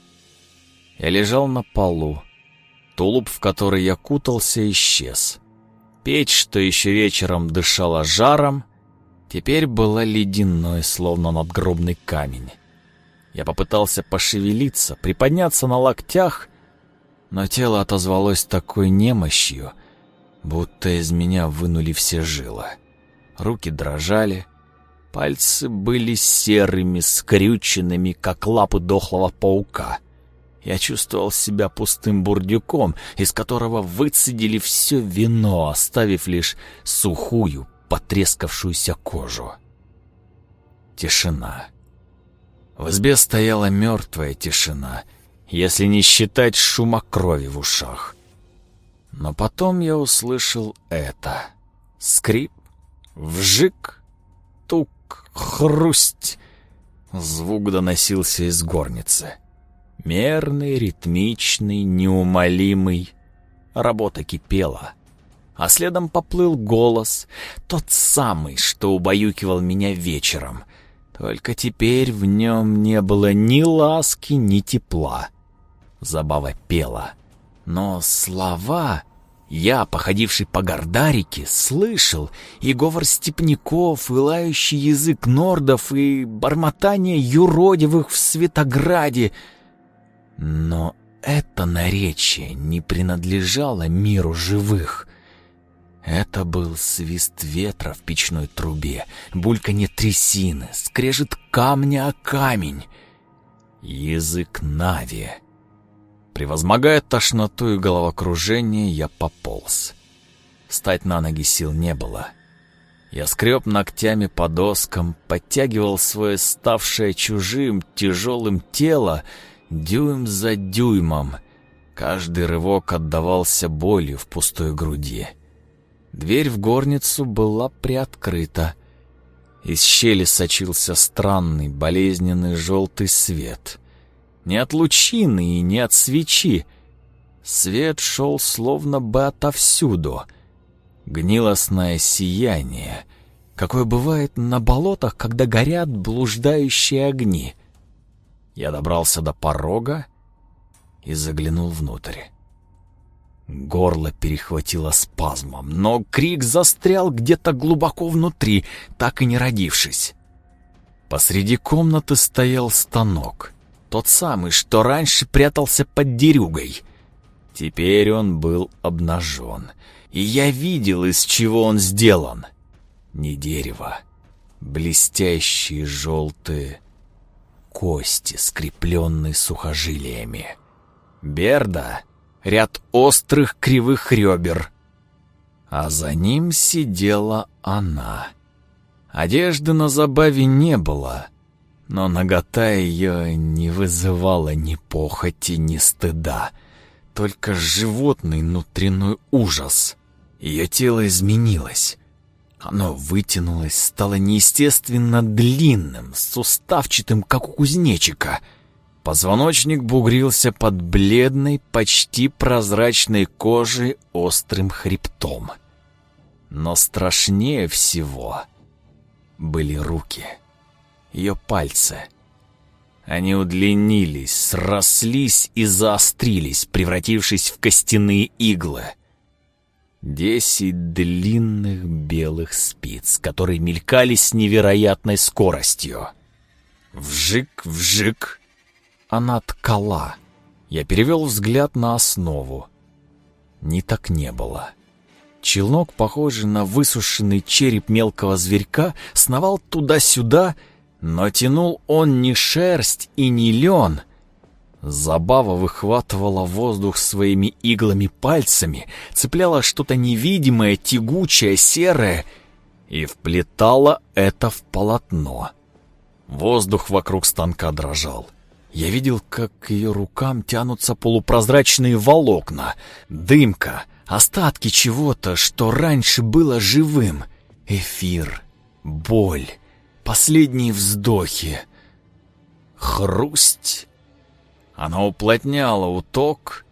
Я лежал на полу. Тулуп, в который я кутался, исчез. Печь, что еще вечером дышала жаром, теперь была ледяной, словно надгробный камень. Я попытался пошевелиться, приподняться на локтях, но тело отозвалось такой немощью, будто из меня вынули все жилы. Руки дрожали, пальцы были серыми, скрюченными, как лапы дохлого паука. Я чувствовал себя пустым бурдюком, из которого выцедили все вино, оставив лишь сухую, потрескавшуюся кожу. Тишина. В избе стояла мертвая тишина, если не считать шума крови в ушах. Но потом я услышал это. Скрип, вжик, тук, хрусть. Звук доносился из горницы. Мерный, ритмичный, неумолимый. Работа кипела. А следом поплыл голос, тот самый, что убаюкивал меня вечером — только теперь в нем не было ни ласки, ни тепла. Забава пела. Но слова я, походивший по гордарике, слышал и говор степняков, и лающий язык нордов, и бормотание юродивых в Светограде. Но это наречие не принадлежало миру живых. Это был свист ветра в печной трубе, бульканье трясины, скрежет камня о камень. Язык Нави. Превозмогая тошноту и головокружение, я пополз. Встать на ноги сил не было. Я скреб ногтями по доскам, подтягивал свое ставшее чужим, тяжелым тело, дюйм за дюймом. Каждый рывок отдавался болью в пустой груди. Дверь в горницу была приоткрыта. Из щели сочился странный, болезненный желтый свет. Не от лучины и не от свечи. Свет шел словно бы отовсюду. Гнилостное сияние, какое бывает на болотах, когда горят блуждающие огни. Я добрался до порога и заглянул внутрь. Горло перехватило спазмом, но крик застрял где-то глубоко внутри, так и не родившись. Посреди комнаты стоял станок, тот самый, что раньше прятался под дерюгой. Теперь он был обнажен, и я видел, из чего он сделан. Не дерево, блестящие желтые кости, скрепленные сухожилиями. Берда ряд острых кривых ребер. А за ним сидела она. Одежды на забаве не было, но нагота ее не вызывала ни похоти, ни стыда, только животный внутренний ужас. Ее тело изменилось. Оно вытянулось, стало неестественно длинным, суставчатым, как у кузнечика — Позвоночник бугрился под бледной, почти прозрачной кожей острым хребтом. Но страшнее всего были руки. Ее пальцы. Они удлинились, срослись и заострились, превратившись в костяные иглы. Десять длинных белых спиц, которые мелькали с невероятной скоростью. Вжик-вжик — она ткала. Я перевел взгляд на основу. Ниток не было. Челнок, похожий на высушенный череп мелкого зверька, сновал туда-сюда, но тянул он не шерсть и не лен. Забава выхватывала воздух своими иглами пальцами, цепляла что-то невидимое, тягучее, серое и вплетала это в полотно. Воздух вокруг станка дрожал. Я видел, как к ее рукам тянутся полупрозрачные волокна, дымка, остатки чего-то, что раньше было живым. Эфир, боль, последние вздохи. Хрусть. Она уплотняла уток,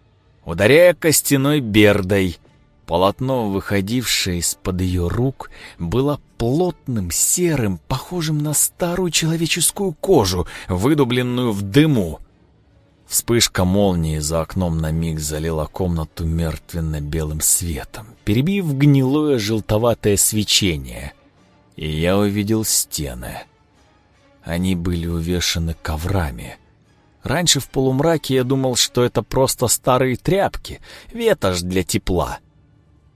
ударяя костяной бердой, Полотно, выходившее из-под ее рук, было плотным, серым, похожим на старую человеческую кожу, выдубленную в дыму. Вспышка молнии за окном на миг залила комнату мертвенно-белым светом, перебив гнилое желтоватое свечение. И я увидел стены. Они были увешаны коврами. Раньше в полумраке я думал, что это просто старые тряпки, ветошь для тепла.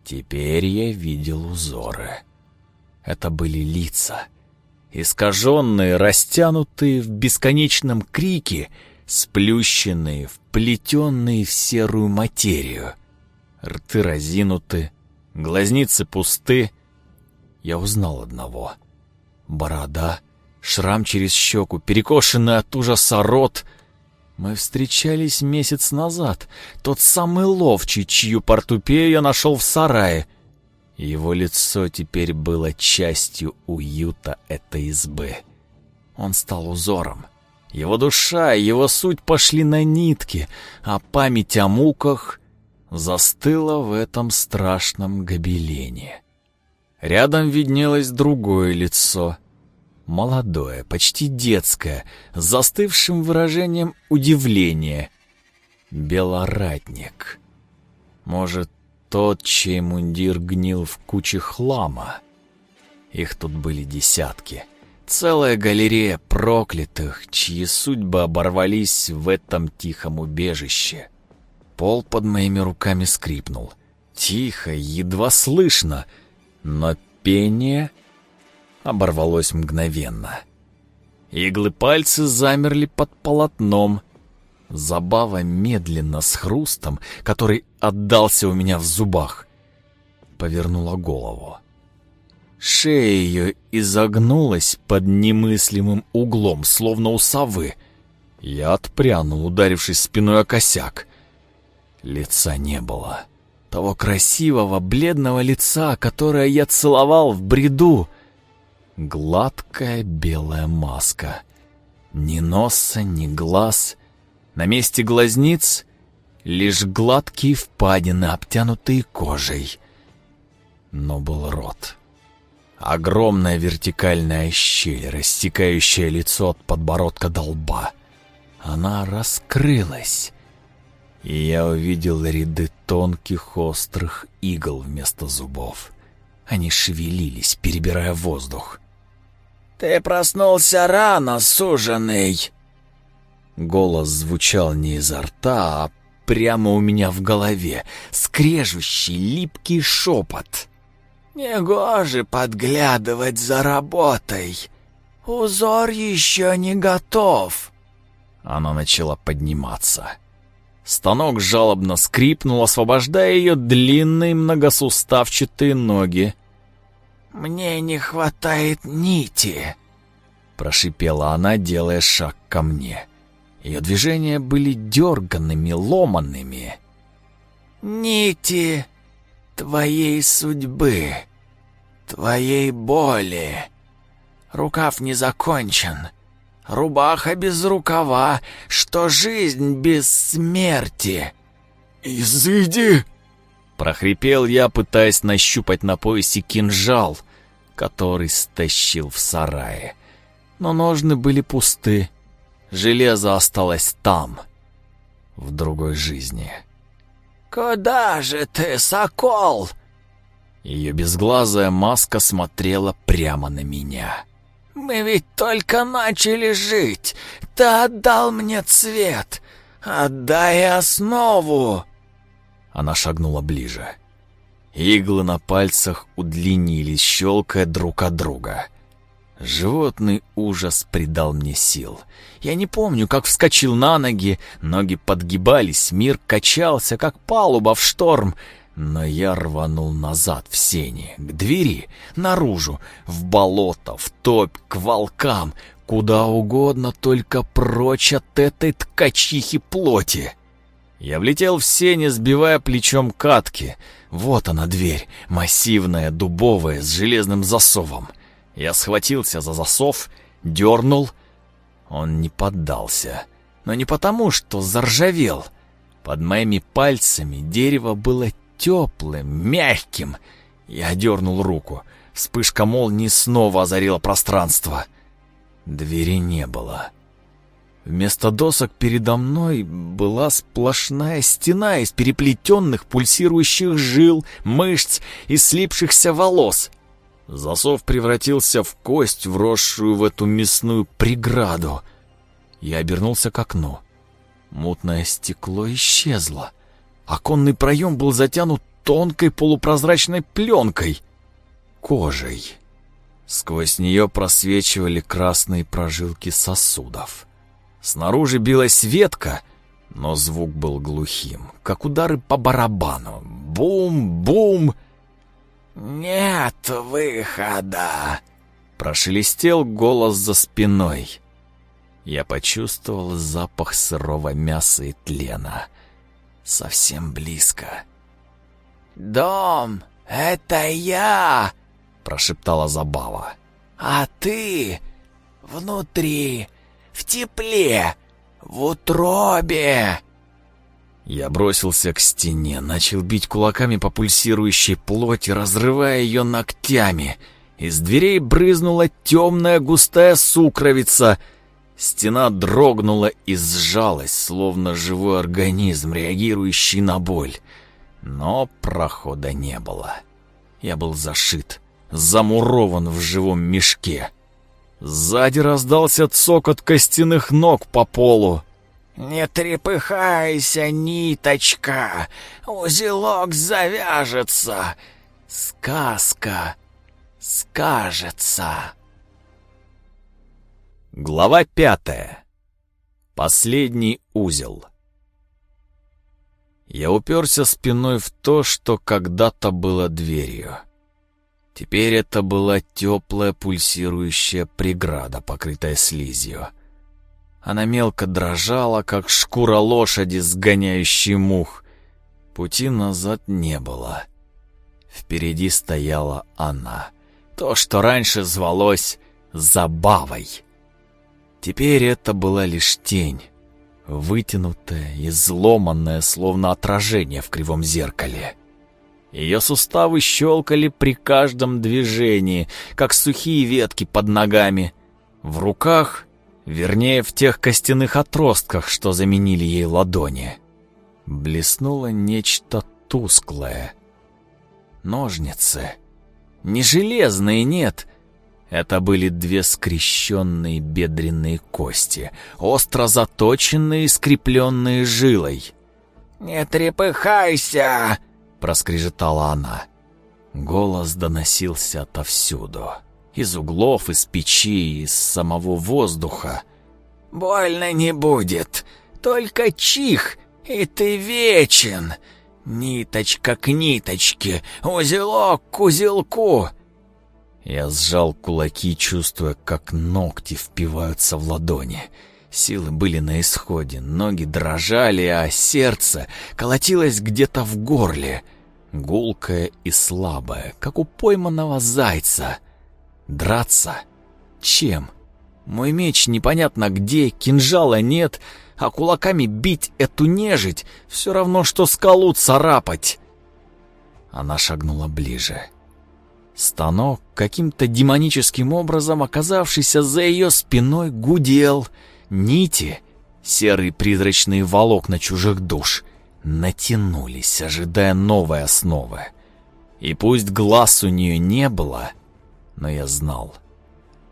Теперь я видел узоры. Это были лица, искаженные, растянутые в бесконечном крике, сплющенные, вплетенные в серую материю. Рты разинуты, глазницы пусты. Я узнал одного. Борода, шрам через щеку, перекошенный от ужаса рот — мы встречались месяц назад. Тот самый ловчий, чью портупею я нашел в сарае. Его лицо теперь было частью уюта этой избы. Он стал узором. Его душа и его суть пошли на нитки, а память о муках застыла в этом страшном гобелене. Рядом виднелось другое лицо — молодое, почти детское, с застывшим выражением удивления. Белоратник. Может, тот, чей мундир гнил в куче хлама. Их тут были десятки. Целая галерея проклятых, чьи судьбы оборвались в этом тихом убежище. Пол под моими руками скрипнул. Тихо, едва слышно, но пение оборвалось мгновенно. Иглы пальцы замерли под полотном. Забава медленно с хрустом, который отдался у меня в зубах, повернула голову. Шея ее изогнулась под немыслимым углом, словно у совы. Я отпрянул, ударившись спиной о косяк. Лица не было. Того красивого, бледного лица, которое я целовал в бреду. Гладкая белая маска. Ни носа, ни глаз. На месте глазниц лишь гладкие впадины, обтянутые кожей. Но был рот. Огромная вертикальная щель, растекающая лицо от подбородка до лба. Она раскрылась, и я увидел ряды тонких острых игл вместо зубов. Они шевелились, перебирая воздух. «Ты проснулся рано, суженый!» Голос звучал не изо рта, а прямо у меня в голове, скрежущий, липкий шепот. «Негоже подглядывать за работой. Узор еще не готов». Она начала подниматься. Станок жалобно скрипнул, освобождая ее длинные многосуставчатые ноги. «Мне не хватает нити», — прошипела она, делая шаг ко мне. Ее движения были дерганными, ломанными. «Нити твоей судьбы, твоей боли. Рукав не закончен, рубаха без рукава, что жизнь без смерти». «Изыди!» Прохрипел я, пытаясь нащупать на поясе кинжал, который стащил в сарае. Но ножны были пусты. Железо осталось там, в другой жизни. «Куда же ты, сокол?» Ее безглазая маска смотрела прямо на меня. «Мы ведь только начали жить. Ты отдал мне цвет. Отдай основу!» Она шагнула ближе. Иглы на пальцах удлинились, щелкая друг от друга. Животный ужас придал мне сил. Я не помню, как вскочил на ноги, ноги подгибались, мир качался, как палуба в шторм, Но я рванул назад в сени, к двери, наружу, в болото, в топь, к волкам, куда угодно, только прочь от этой ткачихи плоти. Я влетел в сени, сбивая плечом катки. Вот она дверь, массивная, дубовая, с железным засовом. Я схватился за засов, дернул. Он не поддался. Но не потому, что заржавел. Под моими пальцами дерево было теплым, мягким. Я дернул руку. Вспышка молнии снова озарила пространство. Двери не было. Вместо досок передо мной была сплошная стена из переплетенных пульсирующих жил, мышц и слипшихся волос. Засов превратился в кость, вросшую в эту мясную преграду. Я обернулся к окну. Мутное стекло исчезло. Оконный проем был затянут тонкой полупрозрачной пленкой, кожей. Сквозь нее просвечивали красные прожилки сосудов. Снаружи билась ветка, но звук был глухим, как удары по барабану. Бум-бум! «Нет выхода!» Прошелестел голос за спиной. Я почувствовал запах сырого мяса и тлена совсем близко. «Дом, это я!» — прошептала Забава. «А ты внутри, в тепле, в утробе!» Я бросился к стене, начал бить кулаками по пульсирующей плоти, разрывая ее ногтями. Из дверей брызнула темная густая сукровица — Стена дрогнула и сжалась, словно живой организм, реагирующий на боль. Но прохода не было. Я был зашит, замурован в живом мешке. Сзади раздался цокот костяных ног по полу. «Не трепыхайся, ниточка! Узелок завяжется! Сказка скажется!» Глава пятая. Последний узел. Я уперся спиной в то, что когда-то было дверью. Теперь это была теплая пульсирующая преграда, покрытая слизью. Она мелко дрожала, как шкура лошади, сгоняющей мух. Пути назад не было. Впереди стояла она. То, что раньше звалось «забавой». Теперь это была лишь тень, вытянутая, изломанная, словно отражение в кривом зеркале. Ее суставы щелкали при каждом движении, как сухие ветки под ногами. В руках, вернее, в тех костяных отростках, что заменили ей ладони, блеснуло нечто тусклое. Ножницы. Не железные, нет, это были две скрещенные бедренные кости, остро заточенные и скрепленные жилой. «Не трепыхайся!» — проскрежетала она. Голос доносился отовсюду. Из углов, из печи, из самого воздуха. «Больно не будет, только чих, и ты вечен. Ниточка к ниточке, узелок к узелку. Я сжал кулаки, чувствуя, как ногти впиваются в ладони. Силы были на исходе, ноги дрожали, а сердце колотилось где-то в горле, гулкое и слабое, как у пойманного зайца. Драться? Чем? Мой меч непонятно где, кинжала нет, а кулаками бить эту нежить все равно, что скалу царапать. Она шагнула ближе. — Станок, каким-то демоническим образом оказавшийся за ее спиной, гудел. Нити, серые призрачные волокна чужих душ, натянулись, ожидая новой основы. И пусть глаз у нее не было, но я знал.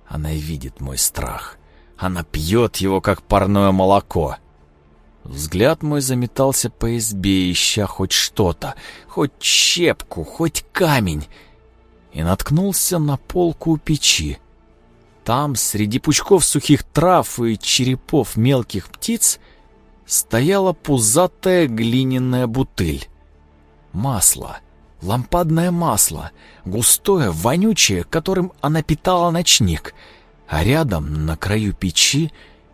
Она видит мой страх. Она пьет его, как парное молоко. Взгляд мой заметался по избе, ища хоть что-то, хоть щепку, хоть камень — и наткнулся на полку у печи. Там, среди пучков сухих трав и черепов мелких птиц, стояла пузатая глиняная бутыль. Масло. Лампадное масло. Густое, вонючее, которым она питала ночник. А рядом, на краю печи,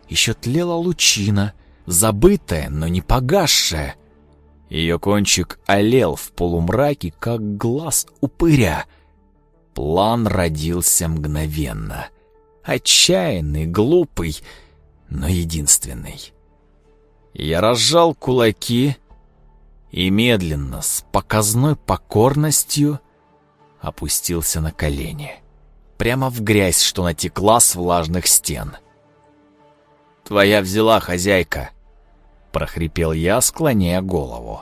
еще тлела лучина, забытая, но не погасшая. Ее кончик олел в полумраке, как глаз упыря. План родился мгновенно. Отчаянный, глупый, но единственный. Я разжал кулаки и медленно, с показной покорностью, опустился на колени. Прямо в грязь, что натекла с влажных стен. «Твоя взяла, хозяйка!» — прохрипел я, склоняя голову.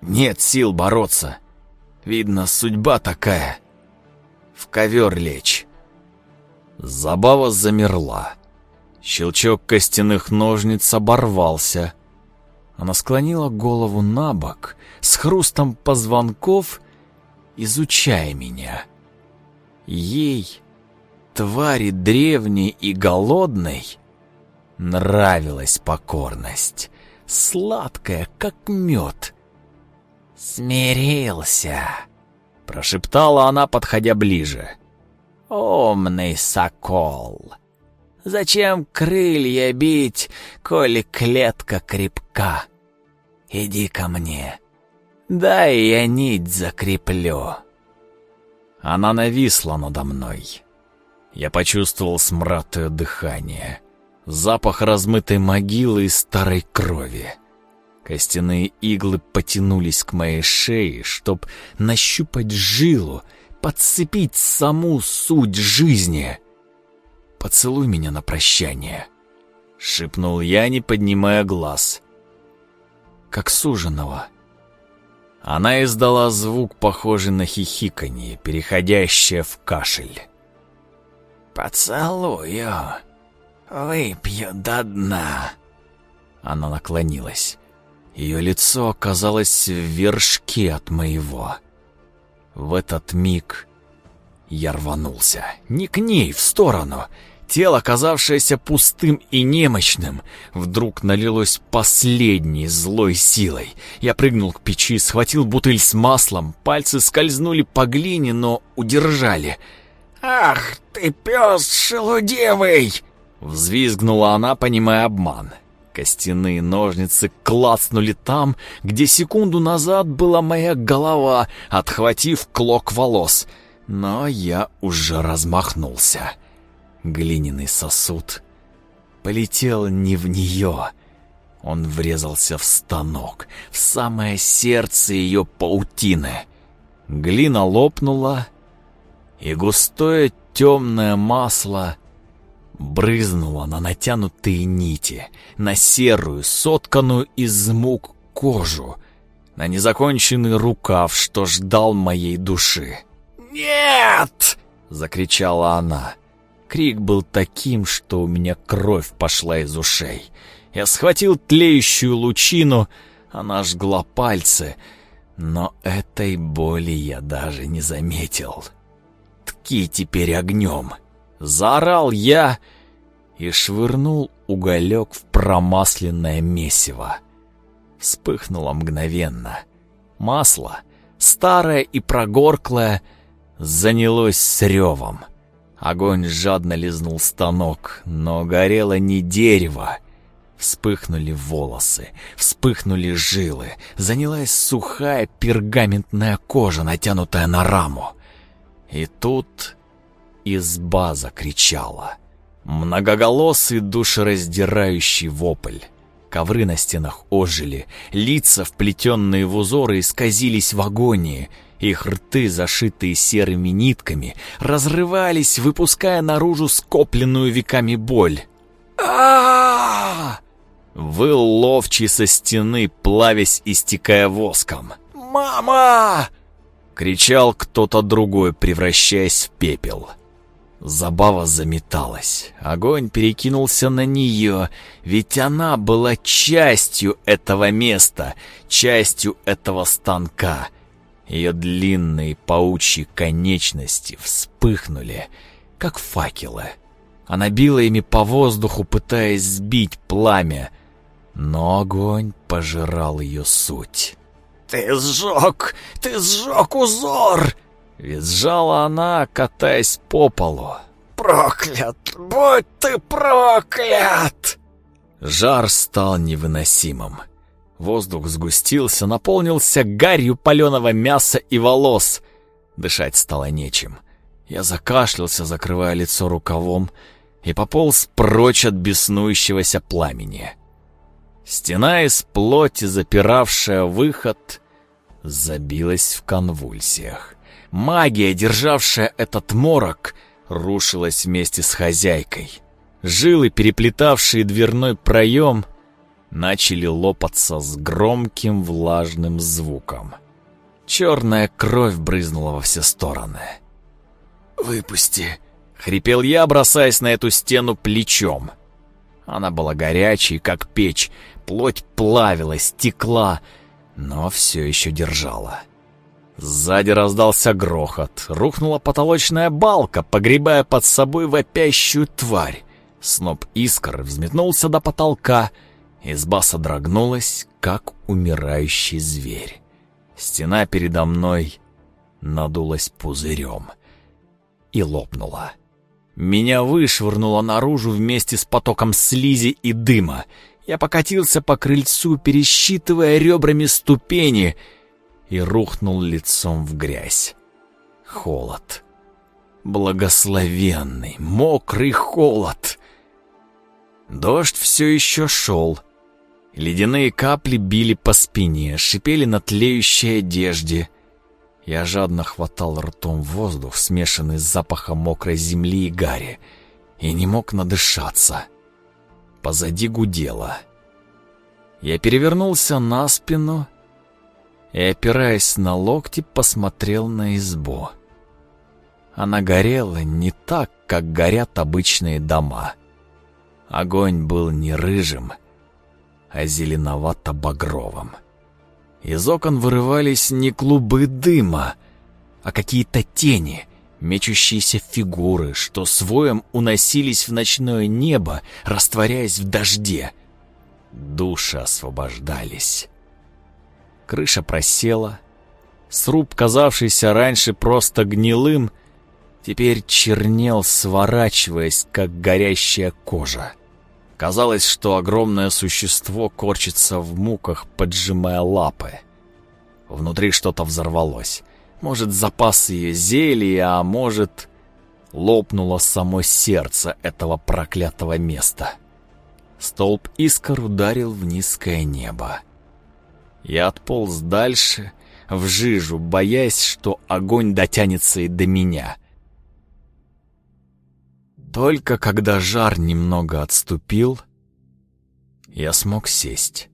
«Нет сил бороться. Видно, судьба такая. В ковер лечь». Забава замерла. Щелчок костяных ножниц оборвался. Она склонила голову на бок, с хрустом позвонков, изучая меня. Ей, твари древней и голодной, нравилась покорность, сладкая, как мед. «Смирился», — прошептала она, подходя ближе. «Умный сокол». Зачем крылья бить, коли клетка крепка? Иди ко мне, дай я нить закреплю. Она нависла надо мной. Я почувствовал смрад ее дыхания, запах размытой могилы и старой крови. Костяные иглы потянулись к моей шее, чтоб нащупать жилу, подцепить саму суть жизни — «Поцелуй меня на прощание», — шепнул я, не поднимая глаз. «Как суженого». Она издала звук, похожий на хихиканье, переходящее в кашель. «Поцелую, выпью до дна». Она наклонилась. Ее лицо оказалось в вершке от моего. В этот миг я рванулся. Не к ней, в сторону. Тело, казавшееся пустым и немощным, вдруг налилось последней злой силой. Я прыгнул к печи, схватил бутыль с маслом, пальцы скользнули по глине, но удержали. «Ах ты, пес шелудевый!» Взвизгнула она, понимая обман. Костяные ножницы клацнули там, где секунду назад была моя голова, отхватив клок волос. Но я уже размахнулся глиняный сосуд полетел не в нее. Он врезался в станок, в самое сердце ее паутины. Глина лопнула, и густое темное масло брызнуло на натянутые нити, на серую, сотканную из мук кожу, на незаконченный рукав, что ждал моей души. «Нет!» — закричала она. Крик был таким, что у меня кровь пошла из ушей. Я схватил тлеющую лучину, она жгла пальцы, но этой боли я даже не заметил. Тки теперь огнем. Заорал я и швырнул уголек в промасленное месиво. Вспыхнуло мгновенно. Масло, старое и прогорклое, занялось с ревом. Огонь жадно лизнул станок, но горело не дерево. Вспыхнули волосы, вспыхнули жилы, занялась сухая пергаментная кожа, натянутая на раму. И тут изба закричала. Многоголосый душераздирающий вопль. Ковры на стенах ожили, лица, вплетенные в узоры, исказились в агонии — их рты, зашитые серыми нитками, разрывались, выпуская наружу скопленную веками боль. а Выл ловчий со стены, плавясь и стекая воском. «Мама!» — кричал кто-то другой, превращаясь в пепел. Забава заметалась. Огонь перекинулся на нее, ведь она была частью этого места, частью этого станка. Ее длинные паучьи конечности вспыхнули, как факелы. Она била ими по воздуху, пытаясь сбить пламя, но огонь пожирал ее суть. Ты сжег! Ты сжег узор!» Визжала она, катаясь по полу. «Проклят! Будь ты проклят!» Жар стал невыносимым. Воздух сгустился, наполнился гарью паленого мяса и волос. Дышать стало нечем. Я закашлялся, закрывая лицо рукавом, и пополз прочь от беснующегося пламени. Стена из плоти, запиравшая выход, забилась в конвульсиях. Магия, державшая этот морок, рушилась вместе с хозяйкой. Жилы, переплетавшие дверной проем, начали лопаться с громким влажным звуком. Черная кровь брызнула во все стороны. «Выпусти!» — хрипел я, бросаясь на эту стену плечом. Она была горячей, как печь, плоть плавилась, текла, но все еще держала. Сзади раздался грохот, рухнула потолочная балка, погребая под собой вопящую тварь. Сноп искр взметнулся до потолка, изба содрогнулась, как умирающий зверь. Стена передо мной надулась пузырем и лопнула. Меня вышвырнуло наружу вместе с потоком слизи и дыма. Я покатился по крыльцу, пересчитывая ребрами ступени, и рухнул лицом в грязь. Холод. Благословенный, мокрый холод. Дождь все еще шел. Ледяные капли били по спине, шипели на тлеющей одежде. Я жадно хватал ртом воздух, смешанный с запахом мокрой земли и гари, и не мог надышаться. Позади гудело. Я перевернулся на спину и, опираясь на локти, посмотрел на избу. Она горела не так, как горят обычные дома. Огонь был не рыжим, а зеленовато-багровым. Из окон вырывались не клубы дыма, а какие-то тени, мечущиеся фигуры, что своем уносились в ночное небо, растворяясь в дожде. Души освобождались. Крыша просела. Сруб, казавшийся раньше просто гнилым, теперь чернел, сворачиваясь, как горящая кожа. Казалось, что огромное существо корчится в муках, поджимая лапы. Внутри что-то взорвалось. Может, запас ее зелья, а может, лопнуло само сердце этого проклятого места. Столб искр ударил в низкое небо. Я отполз дальше, в жижу, боясь, что огонь дотянется и до меня — только когда жар немного отступил, я смог сесть.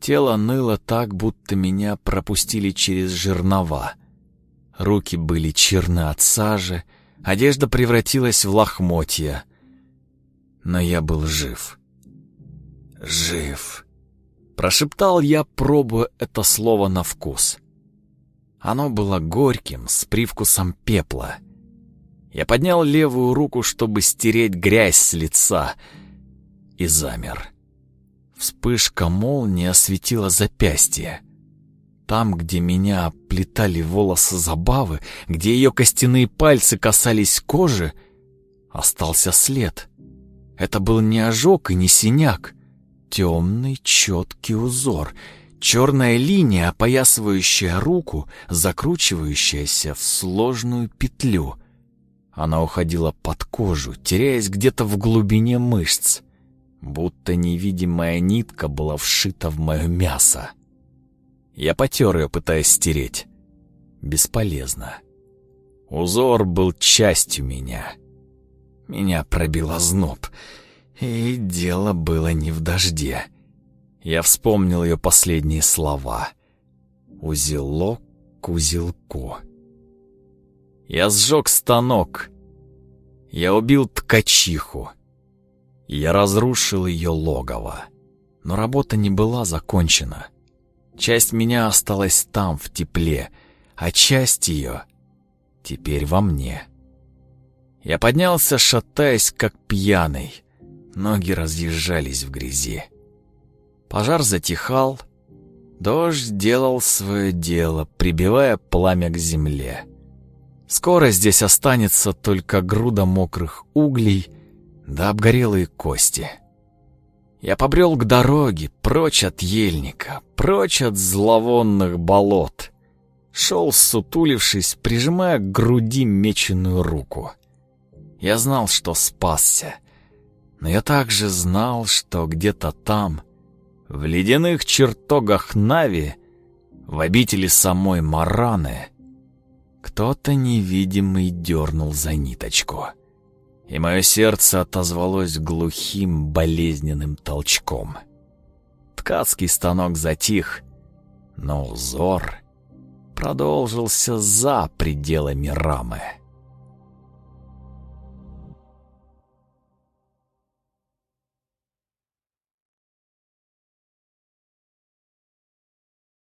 Тело ныло так, будто меня пропустили через жернова. Руки были черны от сажи, одежда превратилась в лохмотья. Но я был жив. Жив. Прошептал я, пробуя это слово на вкус. Оно было горьким, с привкусом пепла. Я поднял левую руку, чтобы стереть грязь с лица, и замер. Вспышка молнии осветила запястье. Там, где меня оплетали волосы забавы, где ее костяные пальцы касались кожи, остался след. Это был не ожог и не синяк. Темный четкий узор, черная линия, опоясывающая руку, закручивающаяся в сложную петлю — она уходила под кожу, теряясь где-то в глубине мышц, будто невидимая нитка была вшита в мое мясо. Я потер ее, пытаясь стереть. Бесполезно. Узор был частью меня. Меня пробило зноб, и дело было не в дожде. Я вспомнил ее последние слова. «Узелок к узелку». Я сжег станок. Я убил ткачиху. Я разрушил ее логово. Но работа не была закончена. Часть меня осталась там, в тепле, а часть ее теперь во мне. Я поднялся, шатаясь, как пьяный. Ноги разъезжались в грязи. Пожар затихал, Дождь делал свое дело, прибивая пламя к земле. Скоро здесь останется только груда мокрых углей да обгорелые кости. Я побрел к дороге, прочь от ельника, прочь от зловонных болот. Шел, сутулившись, прижимая к груди меченую руку. Я знал, что спасся, но я также знал, что где-то там, в ледяных чертогах Нави, в обители самой Мараны, кто-то невидимый дернул за ниточку, и мое сердце отозвалось глухим болезненным толчком. Ткацкий станок затих, но узор продолжился за пределами рамы.